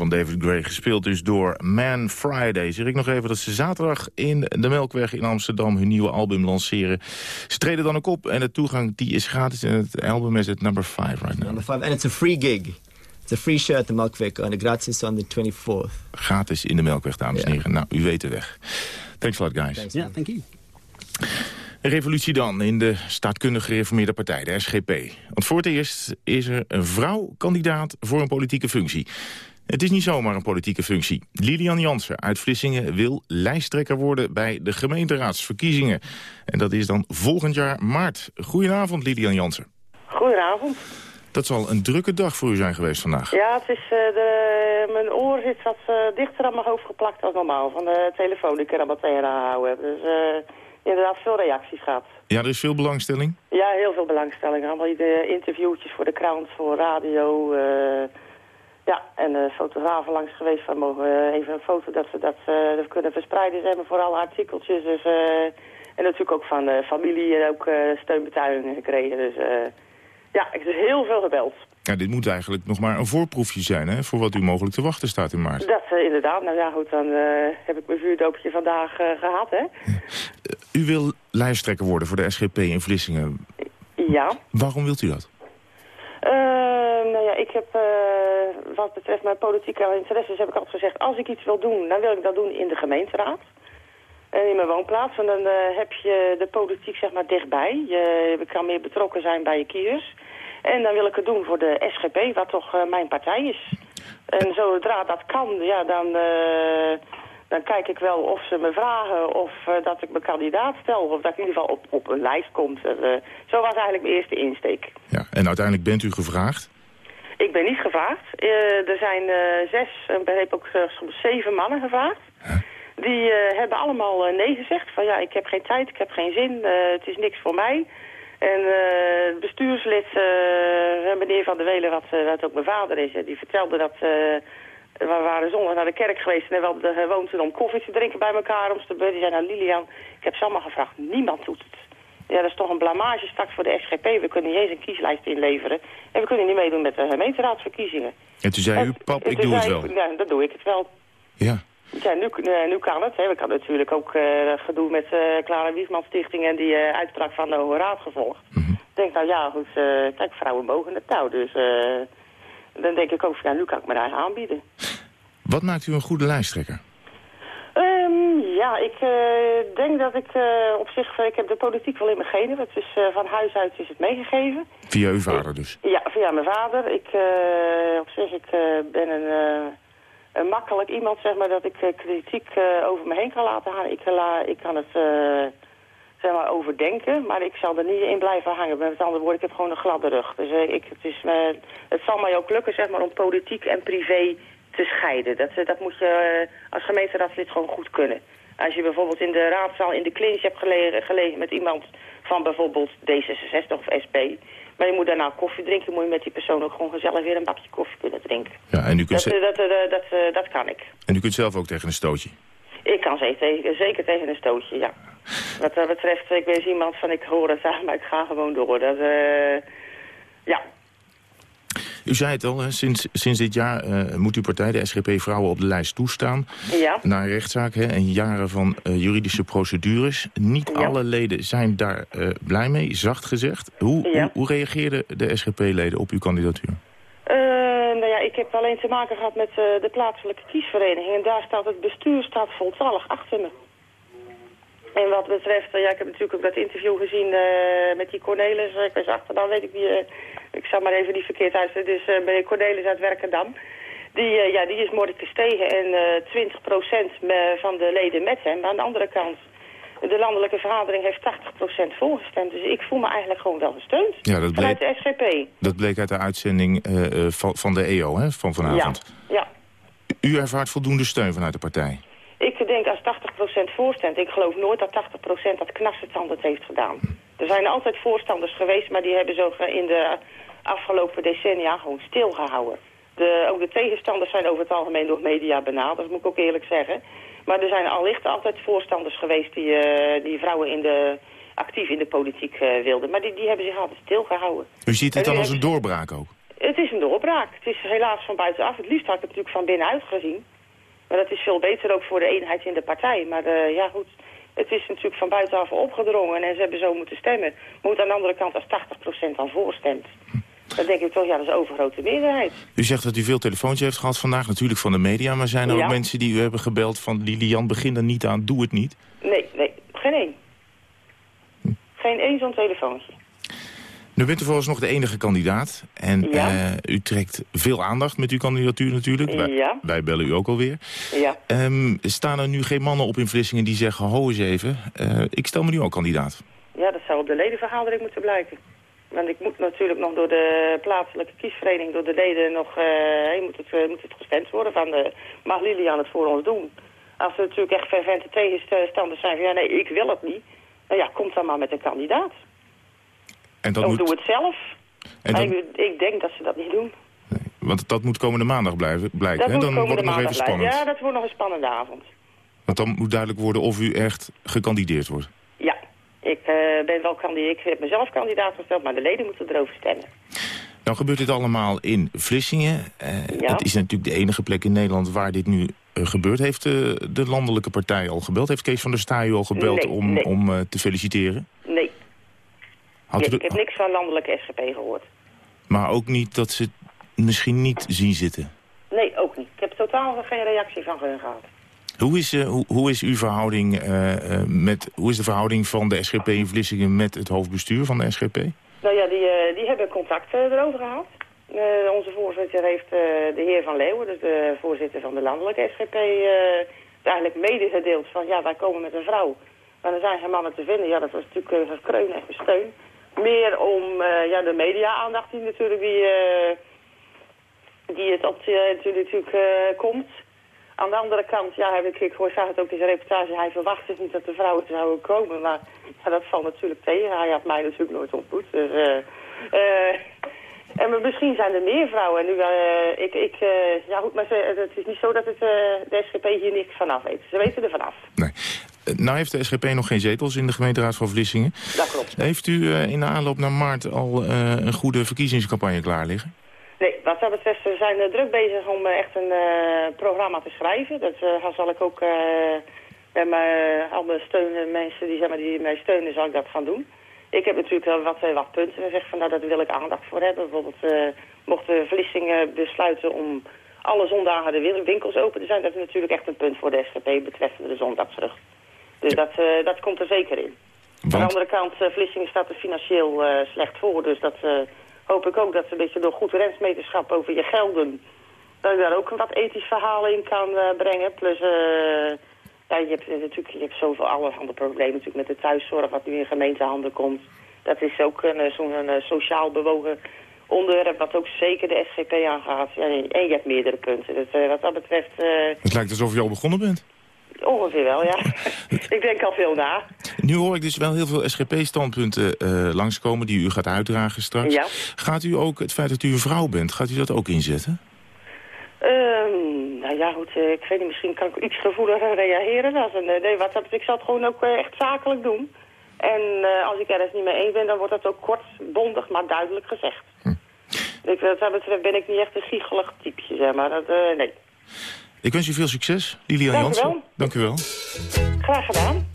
Van David Gray, gespeeld dus door Man Friday. Zeg ik nog even dat ze zaterdag in de Melkweg in Amsterdam hun nieuwe album lanceren. Ze treden dan ook op en de toegang die is gratis en het album is het number 5 right now. Number five, and it's a free gig. It's a free show at the Melkweg on the gratis on the 24th. Gratis in de Melkweg, dames en Ja. heren. Nou, u weet de weg. Thanks a lot, guys. Thanks. Yeah, thank you. Een revolutie dan in de staatkundig gereformeerde partij, de SGP. Want voor het eerst is er een vrouw kandidaat voor een politieke functie. Het is niet zomaar een politieke functie. Lilian Jansen uit Vlissingen wil lijsttrekker worden bij de gemeenteraadsverkiezingen. En dat is dan volgend jaar maart. Goedenavond, Lilian Jansen. Goedenavond. Dat zal een drukke dag voor u zijn geweest vandaag. Ja, het is, eh, de, mijn oor zit wat eh, dichter aan mijn hoofd geplakt dan normaal. Van de telefoon die ik er allemaal tegen houden heb. Dus eh, inderdaad veel reacties gehad. Ja, er is veel belangstelling. Ja, heel veel belangstelling. Allemaal de interviewtjes voor de krant, voor radio. Eh, ja, en uh, fotografen langs geweest van mogen we even een foto dat ze dat, eh, dat kunnen verspreiden. Ze hebben vooral artikeltjes. Dus, eh, en natuurlijk ook van eh, familie en ook eh, steunbetuigingen gekregen. Dus eh, ja, ik heb heel veel gebeld. Ja, dit moet eigenlijk nog maar een voorproefje zijn hè, voor wat u mogelijk te wachten staat in maart. Dat eh, inderdaad. Nou ja, goed, dan eh, heb ik mijn vuurdoopje vandaag eh, gehad, hè. U wil lijsttrekker worden voor de SGP in Vlissingen. Ja. Waarom wilt u dat? Ik heb, eh, wat betreft mijn politieke interesses, heb ik altijd gezegd... als ik iets wil doen, dan wil ik dat doen in de gemeenteraad. En in mijn woonplaats. En dan eh, heb je de politiek zeg maar dichtbij. Je, kan meer betrokken zijn bij je kiezers. En dan wil ik het doen voor de SGP, wat toch eh, mijn partij is. En zodra dat kan, ja, dan, dan kijk ik wel of ze me vragen of dat ik mijn kandidaat stel. Of dat ik in ieder geval op, op een lijst komt. Zo was eigenlijk mijn eerste insteek. Ja, en uiteindelijk bent u gevraagd. Ik ben niet gevraagd. Eh, er zijn eh, zes, en begreep ook eh, soms zeven mannen gevraagd. Die eh, hebben allemaal eh, nee gezegd. Van ja, ik heb geen tijd, ik heb geen zin, eh, het is niks voor mij. En eh, het bestuurslid, eh, meneer Van der Welen, wat, eh, wat ook mijn vader is, eh, die vertelde dat... eh, we waren zondag naar de kerk geweest en we hadden gewoond toen om koffie te drinken bij elkaar. Om te, die zei, nou Lilian, ik heb ze allemaal gevraagd, niemand doet het. Ja, dat is toch een blamage straks voor de SGP. We kunnen niet eens een kieslijst inleveren. En we kunnen niet meedoen met de gemeenteraadsverkiezingen. En toen zei u, pap, ik doe het wel. ik, Ja, dan doe ik het wel. Ja. Ja, nu, eh, nu kan het. Hè. We kan natuurlijk ook eh, gedoe met eh Clara Wiesman Stichting en die eh, uitspraak van de Hoge Raad gevolgd. Mhm. Ik denk, nou ja, goed, kijk, vrouwen mogen het nou. Dus dan denk ik ook, van, ja, nu kan ik me daar aanbieden. Wat maakt u een goede lijsttrekker? Ehm, ja, ik eh, denk dat ik eh, op zich, ik heb de politiek wel in mijn genen. Het is, eh, van huis uit is het meegegeven. Via uw vader dus. Ja, via mijn vader. Ik, eh, op zich, ik eh, ben een, eh, een makkelijk iemand, zeg maar, dat ik eh, kritiek eh, over me heen kan laten gaan. Ik, ik kan het, eh, zeg maar, overdenken, maar ik zal er niet in blijven hangen. Met andere woorden, ik heb gewoon een gladde rug. Dus eh, ik, het, is, het zal mij ook lukken, zeg maar, om politiek en privé te scheiden. Dat, eh, dat moet je eh, als gemeenteraadslid gewoon goed kunnen. Als je bijvoorbeeld in de raadzaal in de clinch hebt gelegen, gelegen met iemand van bijvoorbeeld D66 of SP... maar je moet daarna koffie drinken, moet je met die persoon ook gewoon gezellig weer een bakje koffie kunnen drinken. Ja, en u kunt, Dat, eh, dat, dat, eh, dat kan ik. en u kunt zelf ook tegen een stootje. Ik kan zeker tegen, zeker tegen een stootje, ja. Wat dat betreft, ik ben iemand van ik hoor het aan, maar ik ga gewoon door. Dat, ja, U zei het al, hè, sinds, sinds dit jaar eh, moet uw partij, de SGP Vrouwen, op de lijst toestaan. Ja. Na een rechtszaak hè, en jaren van eh, juridische procedures. Niet Ja. alle leden zijn daar eh, blij mee, zacht gezegd. Hoe, Ja. hoe, hoe reageerden de SGP-leden op uw kandidatuur? Nou ja, ik heb alleen te maken gehad met de plaatselijke kiesvereniging. En daar staat het bestuur staat voltallig achter me. En wat betreft, ja, ik heb natuurlijk ook dat interview gezien met die Cornelis. Ik was achter, dan weet ik niet, eh, ik zal maar even niet verkeerd uit. Dus eh meneer Cornelis uit Werkendam. Die, eh, ja, die is mordicus tegen en eh 20% me- van de leden met hem. Aan de andere kant, de landelijke vergadering heeft 80% voorgestemd. Dus ik voel me eigenlijk gewoon wel gesteund. Ja, dat Vanuit bleek, de SGP. dat bleek uit de uitzending eh, eh, van, van de EO hè, van vanavond. Ja, ja. U ervaart voldoende steun vanuit de partij. Ik denk als 80% voorstemt, ik geloof nooit dat 80% dat knarsetand het heeft gedaan. Er zijn altijd voorstanders geweest, maar die hebben zo in de afgelopen decennia gewoon stilgehouden. De, ook de tegenstanders zijn over het algemeen door media benaderd, dat moet ik ook eerlijk zeggen. Maar er zijn allicht altijd voorstanders geweest die, eh, die vrouwen in de, actief in de politiek eh, wilden. Maar die, die hebben zich altijd stilgehouden. U ziet het dan als een doorbraak ook? Het is een doorbraak. Het is helaas van buitenaf. Het liefst had ik het natuurlijk van binnenuit gezien. Maar dat is veel beter ook voor de eenheid in de partij. Maar eh, ja goed, het is natuurlijk van buitenaf opgedrongen en ze hebben zo moeten stemmen. Moet aan de andere kant als 80% dan voorstemt. Dan denk ik toch, ja, dat is een overgrote meerderheid. U zegt dat u veel telefoontjes heeft gehad vandaag, natuurlijk van de media. Maar zijn er Ja. ook mensen die u hebben gebeld van Lilian, begin er niet aan, doe het niet? Nee, nee, geen één. Geen één zo'n telefoontje. Nu bent u vooralsnog de enige kandidaat. En Ja. eh, u trekt veel aandacht met uw kandidatuur natuurlijk. Wij, Ja. wij bellen u ook alweer. Ja. Ehm, staan er nu geen mannen op in Vlissingen die zeggen... ho eens even, eh, ik stel me nu ook kandidaat. Ja, dat zou op de ledenvergadering moeten blijken. Want ik moet natuurlijk nog door de plaatselijke kiesvereniging, door de leden nog, eh, moet, het, eh, moet het gestemd worden van, de, mag Lilian het voor ons doen? Als er natuurlijk echt fervente tegenstanders zijn van, ja nee, ik wil het niet. Nou ja, kom dan maar met een kandidaat. En dat of moet, doe het zelf. en dat, ik, ik denk dat ze dat niet doen. want dat moet komende maandag blijven, blijken. dat hè? moet Dan wordt het nog even maandag blijven. spannend. Ja, dat wordt nog een spannende avond. Want dan moet duidelijk worden of u echt gekandideerd wordt. Ik eh, ben wel kandidaat. Ik heb mezelf kandidaat gesteld, maar de leden moeten erover stemmen. Nou gebeurt dit allemaal in Vlissingen. Eh, Ja. Het is natuurlijk de enige plek in Nederland waar dit nu eh, gebeurt. Heeft eh, de landelijke partij al gebeld? Heeft Kees van der Staaij al gebeld Nee, om, nee. om eh, te feliciteren? Nee, ik heb niks van landelijke SGP gehoord. maar ook niet dat ze het misschien niet zien zitten. Nee, ook niet. Ik heb totaal geen reactie van hun gehad. Hoe is, eh, hoe, hoe is uw verhouding eh, eh, met hoe is de verhouding van de SGP in Vlissingen met het hoofdbestuur van de SGP? Nou ja, die, die hebben contact erover gehad. Eh, onze voorzitter heeft de heer Van Leeuwen, dus de voorzitter van de landelijke SGP, eh, eigenlijk medegedeeld van ja, wij komen met een vrouw. Maar er zijn geen mannen te vinden. Ja, dat was natuurlijk uh, gekreun en gesteun. Meer om ja, de media-aandacht die natuurlijk die, die het op natuurlijk, komt. Aan de andere kant, ja, heb ik, ik hoor, zag het ook in zijn reportage, hij verwacht dus niet dat de vrouwen zouden komen. Maar ja, dat valt natuurlijk tegen. Hij had mij natuurlijk nooit ontmoet. Dus, eh, en misschien zijn er meer vrouwen. En nu, eh, ik, ik, ja goed, maar ze, het is niet zo dat het, de SGP hier niks vanaf weet. Ze weten er vanaf. Eh, Nou heeft de SGP nog geen zetels in de gemeenteraad van Vlissingen. Dat klopt. Heeft u in de aanloop naar maart al een goede verkiezingscampagne klaar liggen? Nee, wat dat betreft, we zijn eh, druk bezig om eh, echt een eh, programma te schrijven. Dat zal ik ook met mijn, al mijn steunen, mensen die, zeg maar, die mij steunen, zal ik dat gaan doen. Ik heb natuurlijk wel wat, wat punten en zeg van nou, daar wil ik aandacht voor hebben. Bijvoorbeeld eh, mochten Vlissingen besluiten om alle zondagen de win- winkels open te zijn. Dat is natuurlijk echt een punt voor de SGP betreffende de zondagsrug. Dus dat, dat komt er zeker in. Aan de andere kant, eh, Vlissingen staat er financieel slecht voor. Dus dat hoop ik ook dat ze een beetje door goed rensmeterschap over je gelden... dat je daar ook een wat ethisch verhaal in kan eh, brengen. Plus, eh, ja, je hebt eh, natuurlijk je hebt zoveel allerhande problemen natuurlijk met de thuiszorg... wat nu in gemeentehanden komt. Dat is ook zo'n sociaal bewogen onderwerp... wat ook zeker de SGP aangaat. En je hebt meerdere punten. Dus wat dat betreft... Het lijkt alsof je al begonnen bent. Ongeveer wel, ja. [laughs] ik denk al veel na. Nu hoor ik dus wel heel veel SGP-standpunten eh, langskomen die u gaat uitdragen straks. Ja. Gaat u ook het feit dat u een vrouw bent, gaat u dat ook inzetten? Ehm, nou ja, goed, eh, ik weet niet, misschien kan ik iets gevoeliger reageren. Als een, eh, nee, wat dat, ik zal het gewoon ook echt zakelijk doen. En als ik er eens niet mee eens ben, dan wordt dat ook kort, bondig, maar duidelijk gezegd. Ik, wat dat betreft ben ik niet echt een giechelig typeje, zeg maar. Dat, nee, Ik wens u veel succes, Lilian Dank u Jansen. wel. Dank u wel. graag gedaan.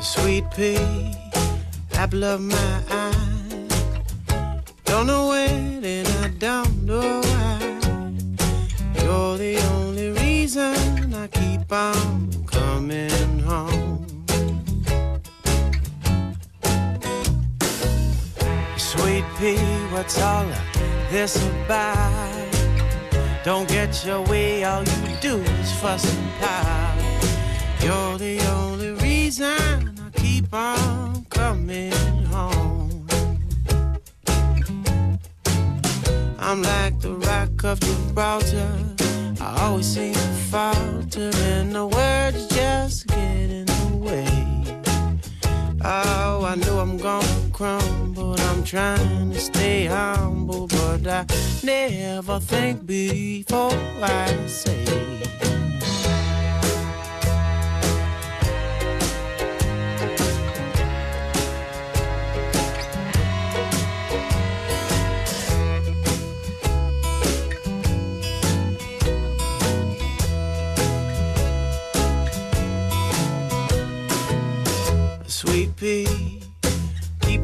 Sweet pea, apple of my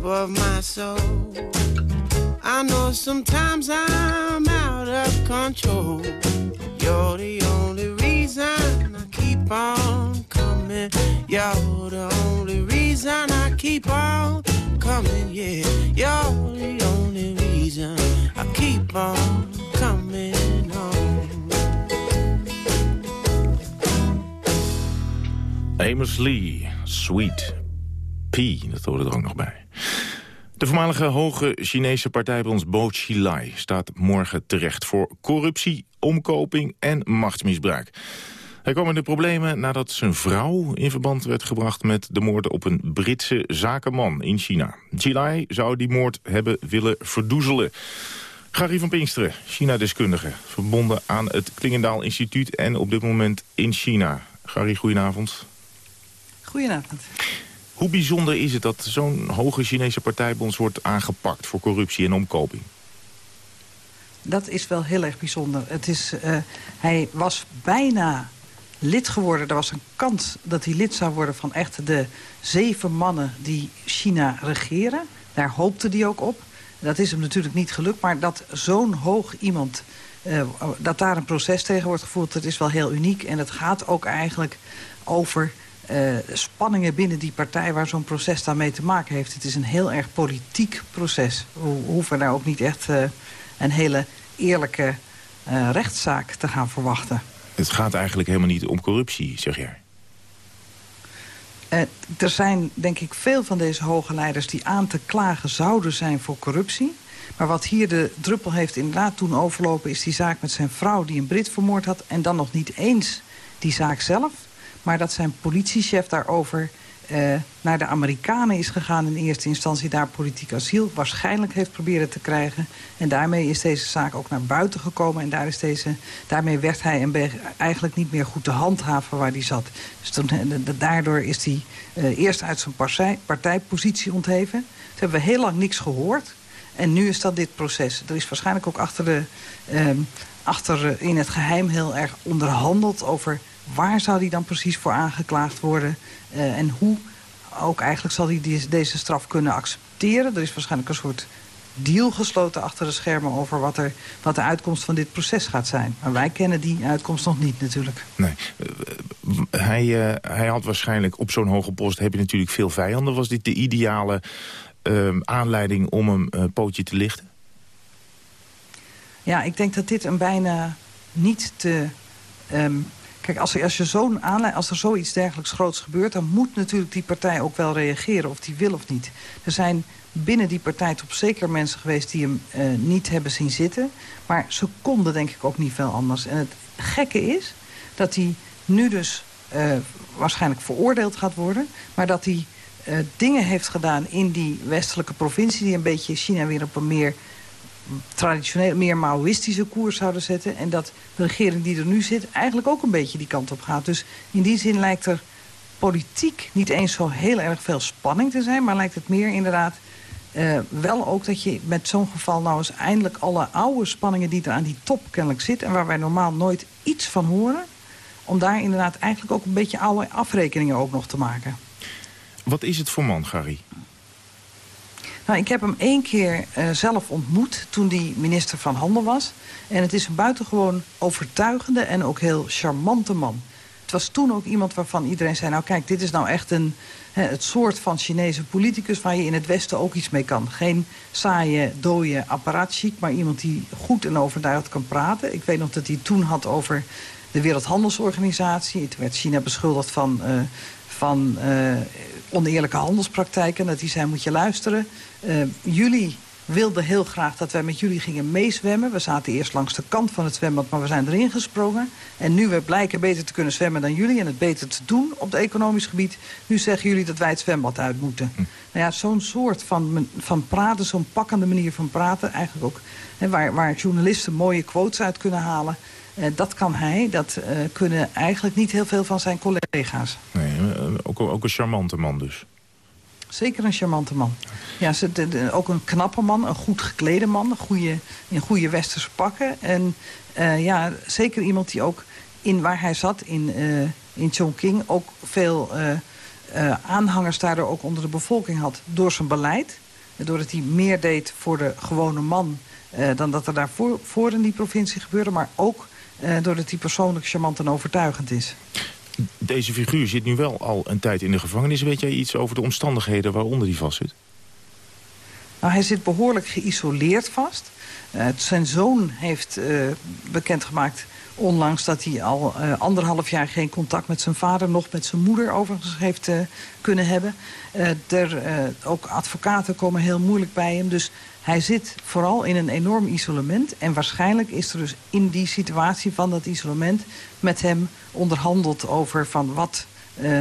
Of my soul. I know sometimes I'm out of control. You're the only reason I keep on coming. You're the only reason I keep on coming. Yeah, you're the only reason I keep on coming home. Amos Lee, Sweet Dat hoorde er ook nog bij. De voormalige hoge Chinese partijbonds Bo Xilai staat morgen terecht voor corruptie, omkoping en machtsmisbruik. Hij kwam in de problemen nadat zijn vrouw in verband werd gebracht met de moord op een Britse zakenman in China. Xilai zou die moord hebben willen verdoezelen. Gary van Pinksteren, China-deskundige, verbonden aan het Klingendaal Instituut en op dit moment in China. Gary, goedenavond. Goedenavond. Hoe bijzonder is het dat zo'n hoge Chinese partijbonds wordt aangepakt voor corruptie en omkoping? Dat is wel heel erg bijzonder. Het is, eh, hij was bijna lid geworden. Er was een kans dat hij lid zou worden van echt de zeven mannen die China regeren. Daar hoopte hij ook op. Dat is hem natuurlijk niet gelukt, maar dat zo'n hoog iemand... Uh, dat daar een proces tegen wordt gevoerd, dat is wel heel uniek. En het gaat ook eigenlijk over uh, spanningen binnen die partij... waar zo'n proces daarmee te maken heeft. Het is een heel erg politiek proces. We hoeven daar ook niet echt uh, een hele eerlijke rechtszaak te gaan verwachten. Het gaat eigenlijk helemaal niet om corruptie, zeg jij. Er zijn, denk ik, veel van deze hoge leiders... die aan te klagen zouden zijn voor corruptie. Maar wat hier de druppel heeft inderdaad toen overlopen... is die zaak met zijn vrouw die een Brit vermoord had... en dan nog niet eens die zaak zelf... maar dat zijn politiechef daarover uh, naar de Amerikanen is gegaan in eerste instantie... daar politiek asiel waarschijnlijk heeft proberen te krijgen. En daarmee is deze zaak ook naar buiten gekomen. En daar is deze, daarmee werd hij eigenlijk niet meer goed te handhaven waar hij zat. Dus toen, daardoor is hij uh, eerst uit zijn partij, partijpositie ontheven. Toen hebben we heel lang niks gehoord. En nu is dat dit proces. Er is waarschijnlijk ook achter, de, uh, achter in het geheim heel erg onderhandeld over waar zou hij dan precies voor aangeklaagd worden... Uh, en hoe ook eigenlijk zal hij deze straf kunnen accepteren. Er is waarschijnlijk een soort deal gesloten achter de schermen... over wat, er, wat de uitkomst van dit proces gaat zijn. Maar wij kennen die uitkomst nog niet natuurlijk. Nee. Uh, hij, uh, hij had waarschijnlijk op zo'n hoge post... heb je natuurlijk veel vijanden. Was dit de ideale ehm, aanleiding om hem een pootje te lichten? Ja, ik denk dat dit een bijna niet te... Um, Kijk, als er, als, je als er zoiets dergelijks groots gebeurt... dan moet natuurlijk die partij ook wel reageren, of die wil of niet. Er zijn binnen die partij toch zeker mensen geweest... die hem uh, niet hebben zien zitten. Maar ze konden denk ik ook niet veel anders. En het gekke is dat hij nu dus uh, waarschijnlijk veroordeeld gaat worden... maar dat hij uh, dingen heeft gedaan in die westelijke provincie... die een beetje China weer op een meer traditioneel meer Maoïstische koers zouden zetten. En dat de regering die er nu zit eigenlijk ook een beetje die kant op gaat. Dus in die zin lijkt er politiek niet eens zo heel erg veel spanning te zijn. Maar lijkt het meer inderdaad uh, wel ook dat je met zo'n geval nou eens eindelijk alle oude spanningen die er aan die top kennelijk zitten... en waar wij normaal nooit iets van horen... om daar inderdaad eigenlijk ook een beetje oude afrekeningen ook nog te maken. Wat is het voor man, Gary? Nou, ik heb hem één keer uh, zelf ontmoet toen hij minister van Handel was. En het is een buitengewoon overtuigende en ook heel charmante man. Het was toen ook iemand waarvan iedereen zei... nou kijk, dit is nou echt een, het soort van Chinese politicus... waar je in het Westen ook iets mee kan. Geen saaie, dode apparatchic, maar iemand die goed en overduidelijk kan praten. Ik weet nog dat hij toen had over de Wereldhandelsorganisatie. Toen werd China beschuldigd van... Uh, van uh, oneerlijke handelspraktijken. Dat hij zei, moet je luisteren. Uh, jullie wilden heel graag dat wij met jullie gingen meezwemmen. We zaten eerst langs de kant van het zwembad, maar we zijn erin gesprongen. En nu we blijken beter te kunnen zwemmen dan jullie... en het beter te doen op het economisch gebied... nu zeggen jullie dat wij het zwembad uit moeten. Hm. Nou ja, zo'n soort van, van praten, zo'n pakkende manier van praten... eigenlijk ook hè, waar, waar journalisten mooie quotes uit kunnen halen... Uh, dat kan hij, dat uh, kunnen eigenlijk niet heel veel van zijn collega's. Nee, ook, ook een charmante man dus. Zeker een charmante man. Ja, ze, de, de, ook een knappe man, een goed geklede man, een goede, in goede westerse pakken. En uh, ja, zeker iemand die ook in waar hij zat, in, uh, in Chongqing, ook veel uh, aanhangers daardoor ook onder de bevolking had. Door zijn beleid, doordat hij meer deed voor de gewone man dan dat er daarvoor voor in die provincie gebeurde. Maar ook doordat hij persoonlijk charmant en overtuigend is. Deze figuur zit nu wel al een tijd in de gevangenis. Weet jij iets over de omstandigheden waaronder hij vastzit? Nou, hij zit behoorlijk geïsoleerd vast. Uh, zijn zoon heeft uh, bekendgemaakt onlangs dat hij al uh, anderhalf jaar geen contact met zijn vader... nog met zijn moeder overigens heeft kunnen hebben. er, ook advocaten komen heel moeilijk bij hem. Dus hij zit vooral in een enorm isolement. En waarschijnlijk is er dus in die situatie van dat isolement... met hem onderhandeld over van wat, uh,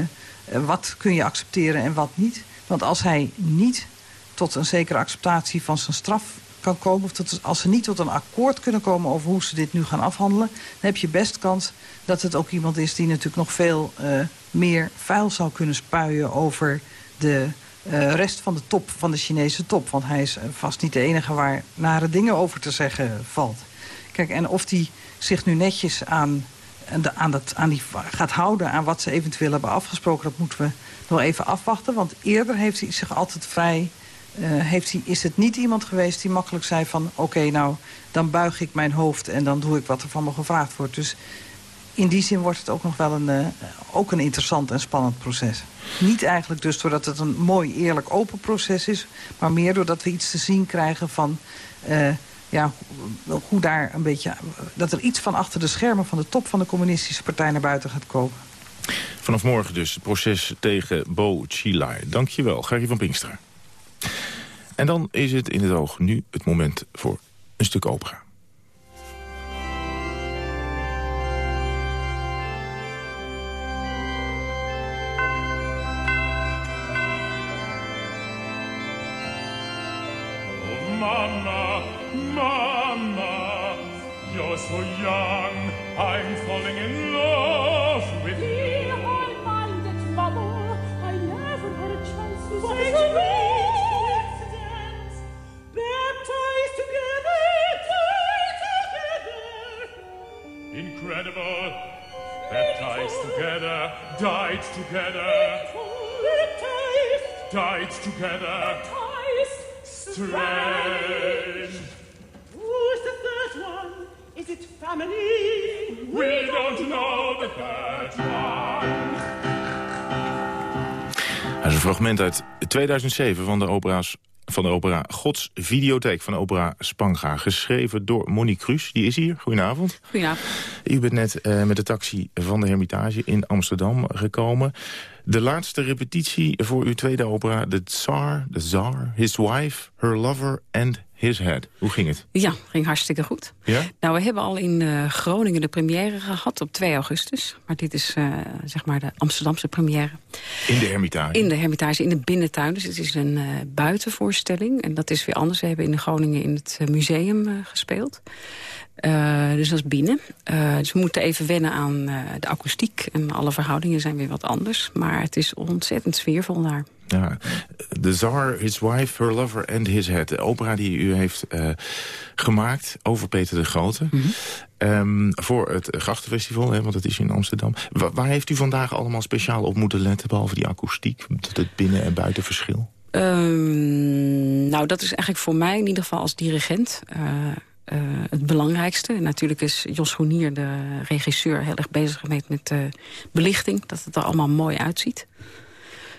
wat kun je accepteren en wat niet. Want als hij niet tot een zekere acceptatie van zijn straf kan komen... of als ze niet tot een akkoord kunnen komen over hoe ze dit nu gaan afhandelen... dan heb je best kans dat het ook iemand is die natuurlijk nog veel uh, meer vuil zou kunnen spuien... over de uh, rest van de top, van de Chinese top. Want hij is vast niet de enige waar nare dingen over te zeggen valt. Kijk, en of die zich nu netjes aan aan, dat, aan die, gaat houden aan wat ze eventueel hebben afgesproken... dat moeten we nog even afwachten. Want eerder heeft hij zich altijd vrij... Uh, heeft hij, is het niet iemand geweest die makkelijk zei van... oké, nou, dan buig ik mijn hoofd en dan doe ik wat er van me gevraagd wordt. Dus in die zin wordt het ook nog wel een, uh, ook een interessant en spannend proces. Niet eigenlijk dus doordat het een mooi, eerlijk, open proces is... maar meer doordat we iets te zien krijgen van... Uh, ja, hoe daar een beetje... dat er iets van achter de schermen van de top van de communistische partij naar buiten gaat komen. Vanaf morgen dus het proces tegen Bo Chilai. Dankjewel, Gerrie van Pinkster. En dan is het in het oog nu het moment voor een stuk opera. Died together, died together. Strange. Who's the third one? Is it family? We don't know the third one. Dat is een fragment uit 2007 van de, opera's, van de opera Gods Videotheek van de opera Spanga. Geschreven door Monique Kruus. Die is hier. Goedenavond. Goedenavond. U bent net eh, met de taxi van de Hermitage in Amsterdam gekomen. De laatste repetitie voor uw tweede opera. The Tsar, The Tsar, His Wife, Her Lover and His Head. Hoe ging het? Ja, ging hartstikke goed. Ja? Nou, we hebben al in eh, Groningen de première gehad op 2 augustus. Maar dit is eh, zeg maar de Amsterdamse première. In de Hermitage? In de Hermitage, in de binnentuin. Dus het is een eh, buitenvoorstelling. En dat is weer anders. We hebben in Groningen in het museum gespeeld. Dus dat is binnen. Dus we moeten even wennen aan de akoestiek. En alle verhoudingen zijn weer wat anders. Maar het is ontzettend sfeervol daar. Ja, The Tsar, His Wife, Her Lover and His Head. De opera die u heeft eh, gemaakt over Peter de Grote. Ehm, voor het Grachtenfestival, hè, want het is in Amsterdam. Wa- waar heeft u vandaag allemaal speciaal op moeten letten... behalve die akoestiek, het binnen- en buitenverschil? Ehm, nou, dat is eigenlijk voor mij in ieder geval als dirigent... eh, eh, het belangrijkste. En natuurlijk is Jos Groenier, de regisseur, heel erg bezig met eh, belichting. Dat het er allemaal mooi uitziet.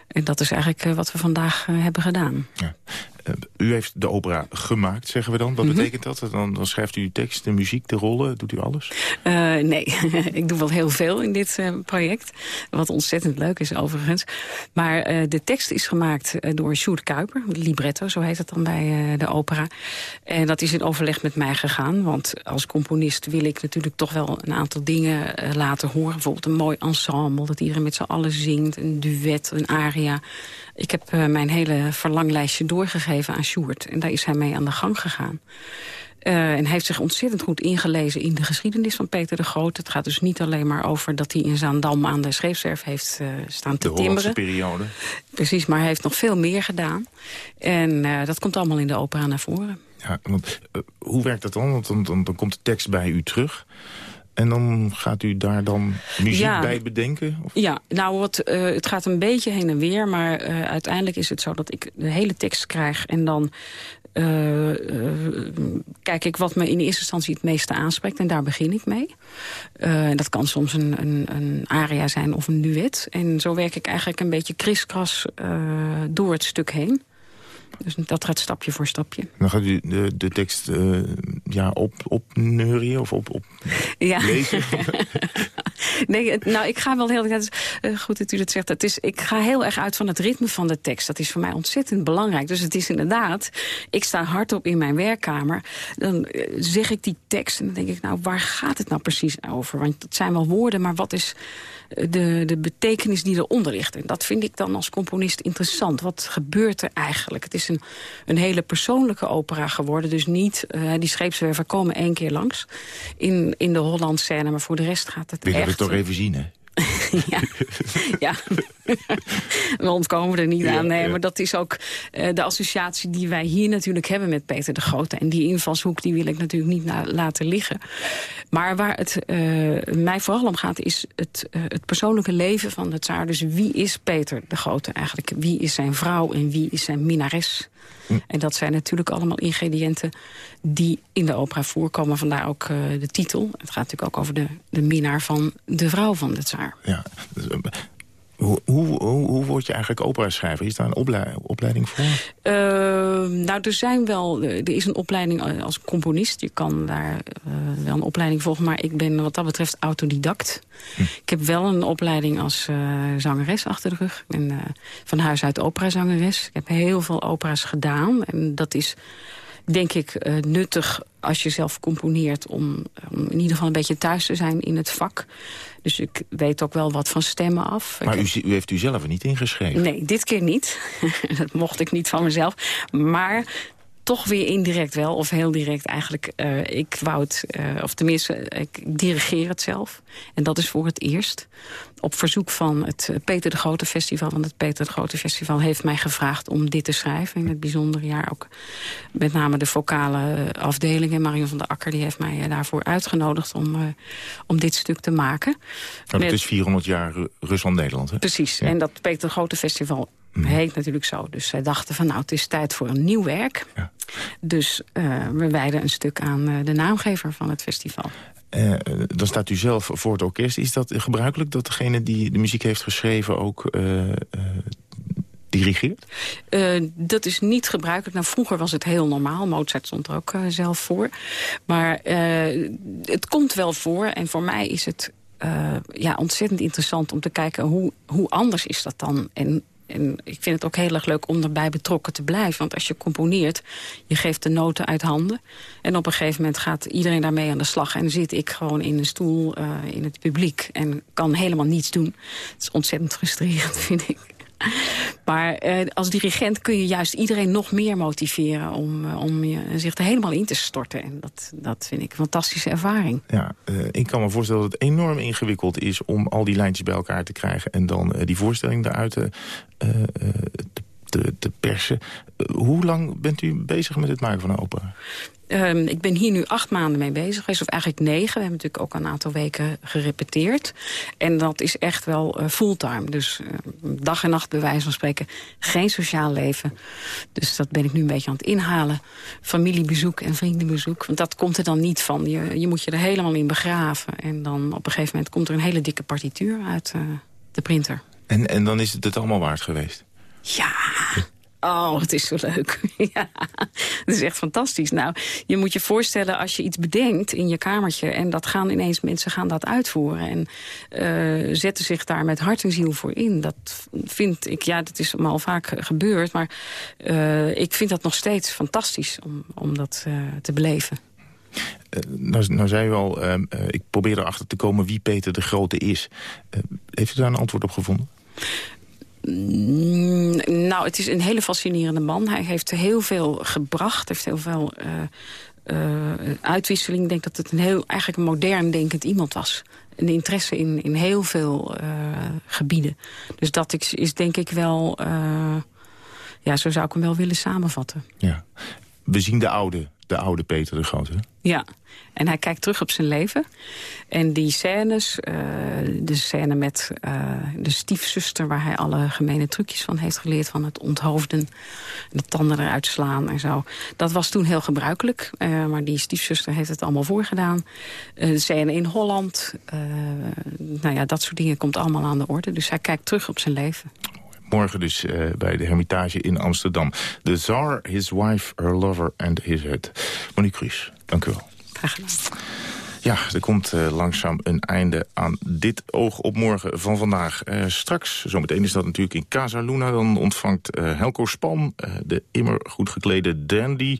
En dat is eigenlijk eh, wat we vandaag eh, hebben gedaan. Eh, u heeft de opera gemaakt, zeggen we dan. Wat Mhm. betekent dat? Dan, dan schrijft u de tekst, de muziek, de rollen, doet u alles? Eh, nee, [laughs] ik doe wel heel veel in dit eh, project. Wat ontzettend leuk is overigens. Maar eh, de tekst is gemaakt eh, door Sjoerd Kuiper. Libretto, zo heet het dan bij eh, de opera. En dat is in overleg met mij gegaan. Want als componist wil ik natuurlijk toch wel een aantal dingen eh, laten horen. Bijvoorbeeld een mooi ensemble, dat iedereen met z'n allen zingt. Een duet, een aria. Ik heb eh, mijn hele verlanglijstje doorgegeven aan Sjoerd. En daar is hij mee aan de gang gegaan. Eh, en hij heeft zich ontzettend goed ingelezen in de geschiedenis van Peter de Groot. Het gaat dus niet alleen maar over dat hij in Zaandam aan de scheepswerf heeft eh, staan te De timmeren. periode. Precies, maar hij heeft nog veel meer gedaan. En dat komt allemaal in de opera naar voren. Ja, want, hoe werkt dat dan? Want dan, dan, dan komt de tekst bij u terug. En dan gaat u daar dan muziek Ja. bij bedenken? Of? Ja, nou, wat, eh, het gaat een beetje heen en weer. Maar eh, uiteindelijk is het zo dat ik de hele tekst krijg. En dan eh, kijk ik wat me in eerste instantie het meeste aanspreekt. En daar begin ik mee. En dat kan soms een, een, een aria zijn of een duet. En zo werk ik eigenlijk een beetje kriskras door het stuk heen. Dus dat gaat stapje voor stapje. Dan gaat u de, de tekst eh, ja, op, op neurien of op, op Ja. lezen? [laughs] Nee, nou, ik ga wel heel erg... Uh, goed dat u dat zegt. Het is, ik ga heel erg uit van het ritme van de tekst. Dat is voor mij ontzettend belangrijk. Dus het is inderdaad... Ik sta hardop in mijn werkkamer. Dan eh, zeg ik die tekst en dan denk ik... nou, waar gaat het nou precies over? Want het zijn wel woorden, maar wat is eh, de, de betekenis die eronder ligt? En dat vind ik dan als componist interessant. Wat gebeurt er eigenlijk? Het is een, een hele persoonlijke opera geworden. Dus niet, eh, die scheepswerven komen één keer langs in, in de Hollandscène. Maar voor de rest gaat het we echt... het toch even zien, hè? [laughs] ja. ja. [laughs] We ontkomen er niet Ja, aan. Nee, ja. maar dat is ook eh, de associatie die wij hier natuurlijk hebben met Peter de Grote. En die invalshoek die wil ik natuurlijk niet laten liggen. Maar waar het eh, mij vooral om gaat is het, eh, het persoonlijke leven van de tsaar. Dus wie is Peter de Grote eigenlijk? Wie is zijn vrouw en wie is zijn minnares? En dat zijn natuurlijk allemaal ingrediënten die in de opera voorkomen. Vandaar ook de titel. Het gaat natuurlijk ook over de, de minnaar van de vrouw van de tsaar. Ja. Eh, Hoe, hoe, hoe, word je eigenlijk opera-schrijver? Is daar een oplei- opleiding voor? Uh, nou, er zijn wel. Er is een opleiding eh, als componist. Je kan daar uh, wel een opleiding volgen. Maar ik ben wat dat betreft autodidact. Hm. Ik heb wel een opleiding als uh, zangeres achter de rug. Ik ben uh, van huis uit operazangeres. Ik heb heel veel opera's gedaan. En dat is denk ik uh, nuttig als je zelf componeert... Om, om in ieder geval een beetje thuis te zijn in het vak. Dus ik weet ook wel wat van stemmen af. Maar u, u heeft u zelf er niet ingeschreven? Nee, dit keer niet. [laughs] dat mocht ik niet van mezelf. Maar toch weer indirect wel, of heel direct eigenlijk. Uh, ik wou het, uh, of tenminste, ik dirigeer het zelf. En dat is voor het eerst. Op verzoek van het Peter de Grote Festival. Want het Peter de Grote Festival heeft mij gevraagd om dit te schrijven. In het bijzondere jaar ook met name de vocale afdeling. En Marion van der Akker die heeft mij daarvoor uitgenodigd om, uh, om dit stuk te maken. Oh, dat met... is 400 jaar Rusland-Nederland, hè? Precies. Ja. En dat Peter de Grote Festival heet natuurlijk zo. Dus zij dachten van nou, het is tijd voor een nieuw werk. Ja. Dus uh, we wijden een stuk aan de naamgever van het festival. Uh, dan staat u zelf voor het orkest. Is dat gebruikelijk dat degene die de muziek heeft geschreven ook dirigeert? Uh, dat is niet gebruikelijk. Nou, vroeger was het heel normaal. Mozart stond er ook zelf voor. Maar het komt wel voor. En voor mij is het ja, ontzettend interessant om te kijken... hoe, hoe anders is dat dan? En en ik vind het ook heel erg leuk om erbij betrokken te blijven. Want als je componeert, je geeft de noten uit handen. En op een gegeven moment gaat iedereen daarmee aan de slag. En zit ik gewoon in een stoel uh, in het publiek en kan helemaal niets doen. Het is ontzettend frustrerend, [laughs] vind ik. Maar uh, als dirigent kun je juist iedereen nog meer motiveren... om, uh, om je, zich er helemaal in te storten. En dat, dat vind ik een fantastische ervaring. Ja, ik kan me voorstellen dat het enorm ingewikkeld is... om al die lijntjes bij elkaar te krijgen... en dan die voorstelling eruit te, te persen. hoe lang bent u bezig met het maken van een opera? Um, ik ben hier nu acht maanden mee bezig geweest, of eigenlijk negen. We hebben natuurlijk ook een aantal weken gerepeteerd. En dat is echt wel uh, fulltime. Dus uh, dag en nacht bij wijze van spreken geen sociaal leven. Dus dat ben ik nu een beetje aan het inhalen. Familiebezoek en vriendenbezoek. Want dat komt er dan niet van. Je, je moet je er helemaal in begraven. En dan op een gegeven moment komt er een hele dikke partituur uit uh, de printer. En, en dan is het het allemaal waard geweest? Ja... Oh, het is zo leuk. [laughs] ja, het is echt fantastisch. Nou, je moet je voorstellen als je iets bedenkt in je kamertje... en dat gaan ineens mensen gaan dat uitvoeren... en uh, zetten zich daar met hart en ziel voor in. Dat vind ik, ja, dat is me al vaak gebeurd... maar uh, ik vind dat nog steeds fantastisch om, om dat uh, te beleven. Nou, nou zei u al, uh, ik probeer erachter te komen wie Peter de Grote is. heeft u daar een antwoord op gevonden? Mm, nou, het is een hele fascinerende man. Hij heeft heel veel gebracht, heeft heel veel uh, uh, uitwisseling. Ik denk dat het een heel, eigenlijk een modern denkend iemand was. Een interesse in, in heel veel uh, gebieden. Dus dat is, is denk ik wel... ja, zo zou ik hem wel willen samenvatten. Ja. We zien de oude, de oude Peter de Grote. Ja, en hij kijkt terug op zijn leven. En die scènes, uh, de scène met uh, de stiefzuster... waar hij alle gemene trucjes van heeft geleerd... van het onthoofden, de tanden eruit slaan en zo. Dat was toen heel gebruikelijk. Uh, maar die stiefzuster heeft het allemaal voorgedaan. de scène in Holland, nou ja, dat soort dingen komt allemaal aan de orde. Dus hij kijkt terug op zijn leven. Morgen dus uh, bij de Hermitage in Amsterdam. The Tsar, his wife, her lover and his head. Monique Ruus, dank u wel. Graag gedaan. Ja, er komt uh, langzaam een einde aan dit oog op morgen van vandaag. Uh, straks, zometeen is dat natuurlijk in Casa Luna. Dan ontvangt uh, Helco Span, de immer goed geklede dandy...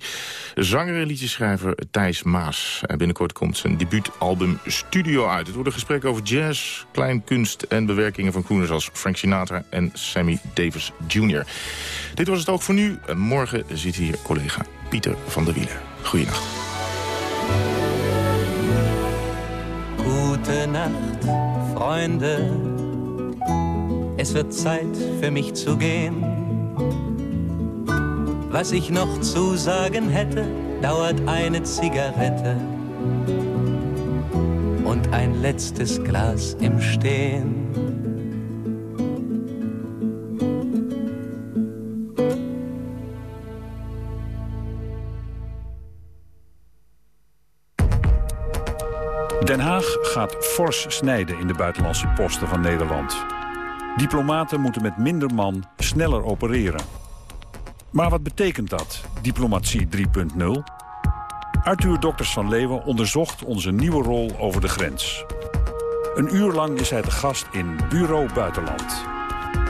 zanger en liedjeschrijver Thijs Maas. binnenkort komt zijn debuutalbum Studio uit. Het wordt een gesprek over jazz, kleinkunst en bewerkingen van crooners... als Frank Sinatra en Sammy Davis Jr. Dit was het ook voor nu. morgen zit hier collega Pieter van der Wielen. Goeienacht. Gute Nacht, Freunde. Es wird Zeit für mich zu gehen. Was ich noch zu sagen hätte, dauert eine Zigarette und ein letztes Glas im Stehen. Den Haag gaat fors snijden in de buitenlandse posten van Nederland. Diplomaten moeten met minder man sneller opereren. Maar wat betekent dat, diplomatie 3.0? Arthur Dokters van Leeuwen onderzocht onze nieuwe rol over de grens. Een uur lang is hij de gast in Bureau Buitenland.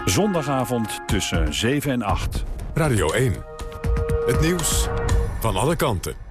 Zondagavond tussen 7 en 8. Radio 1. Het nieuws van alle kanten.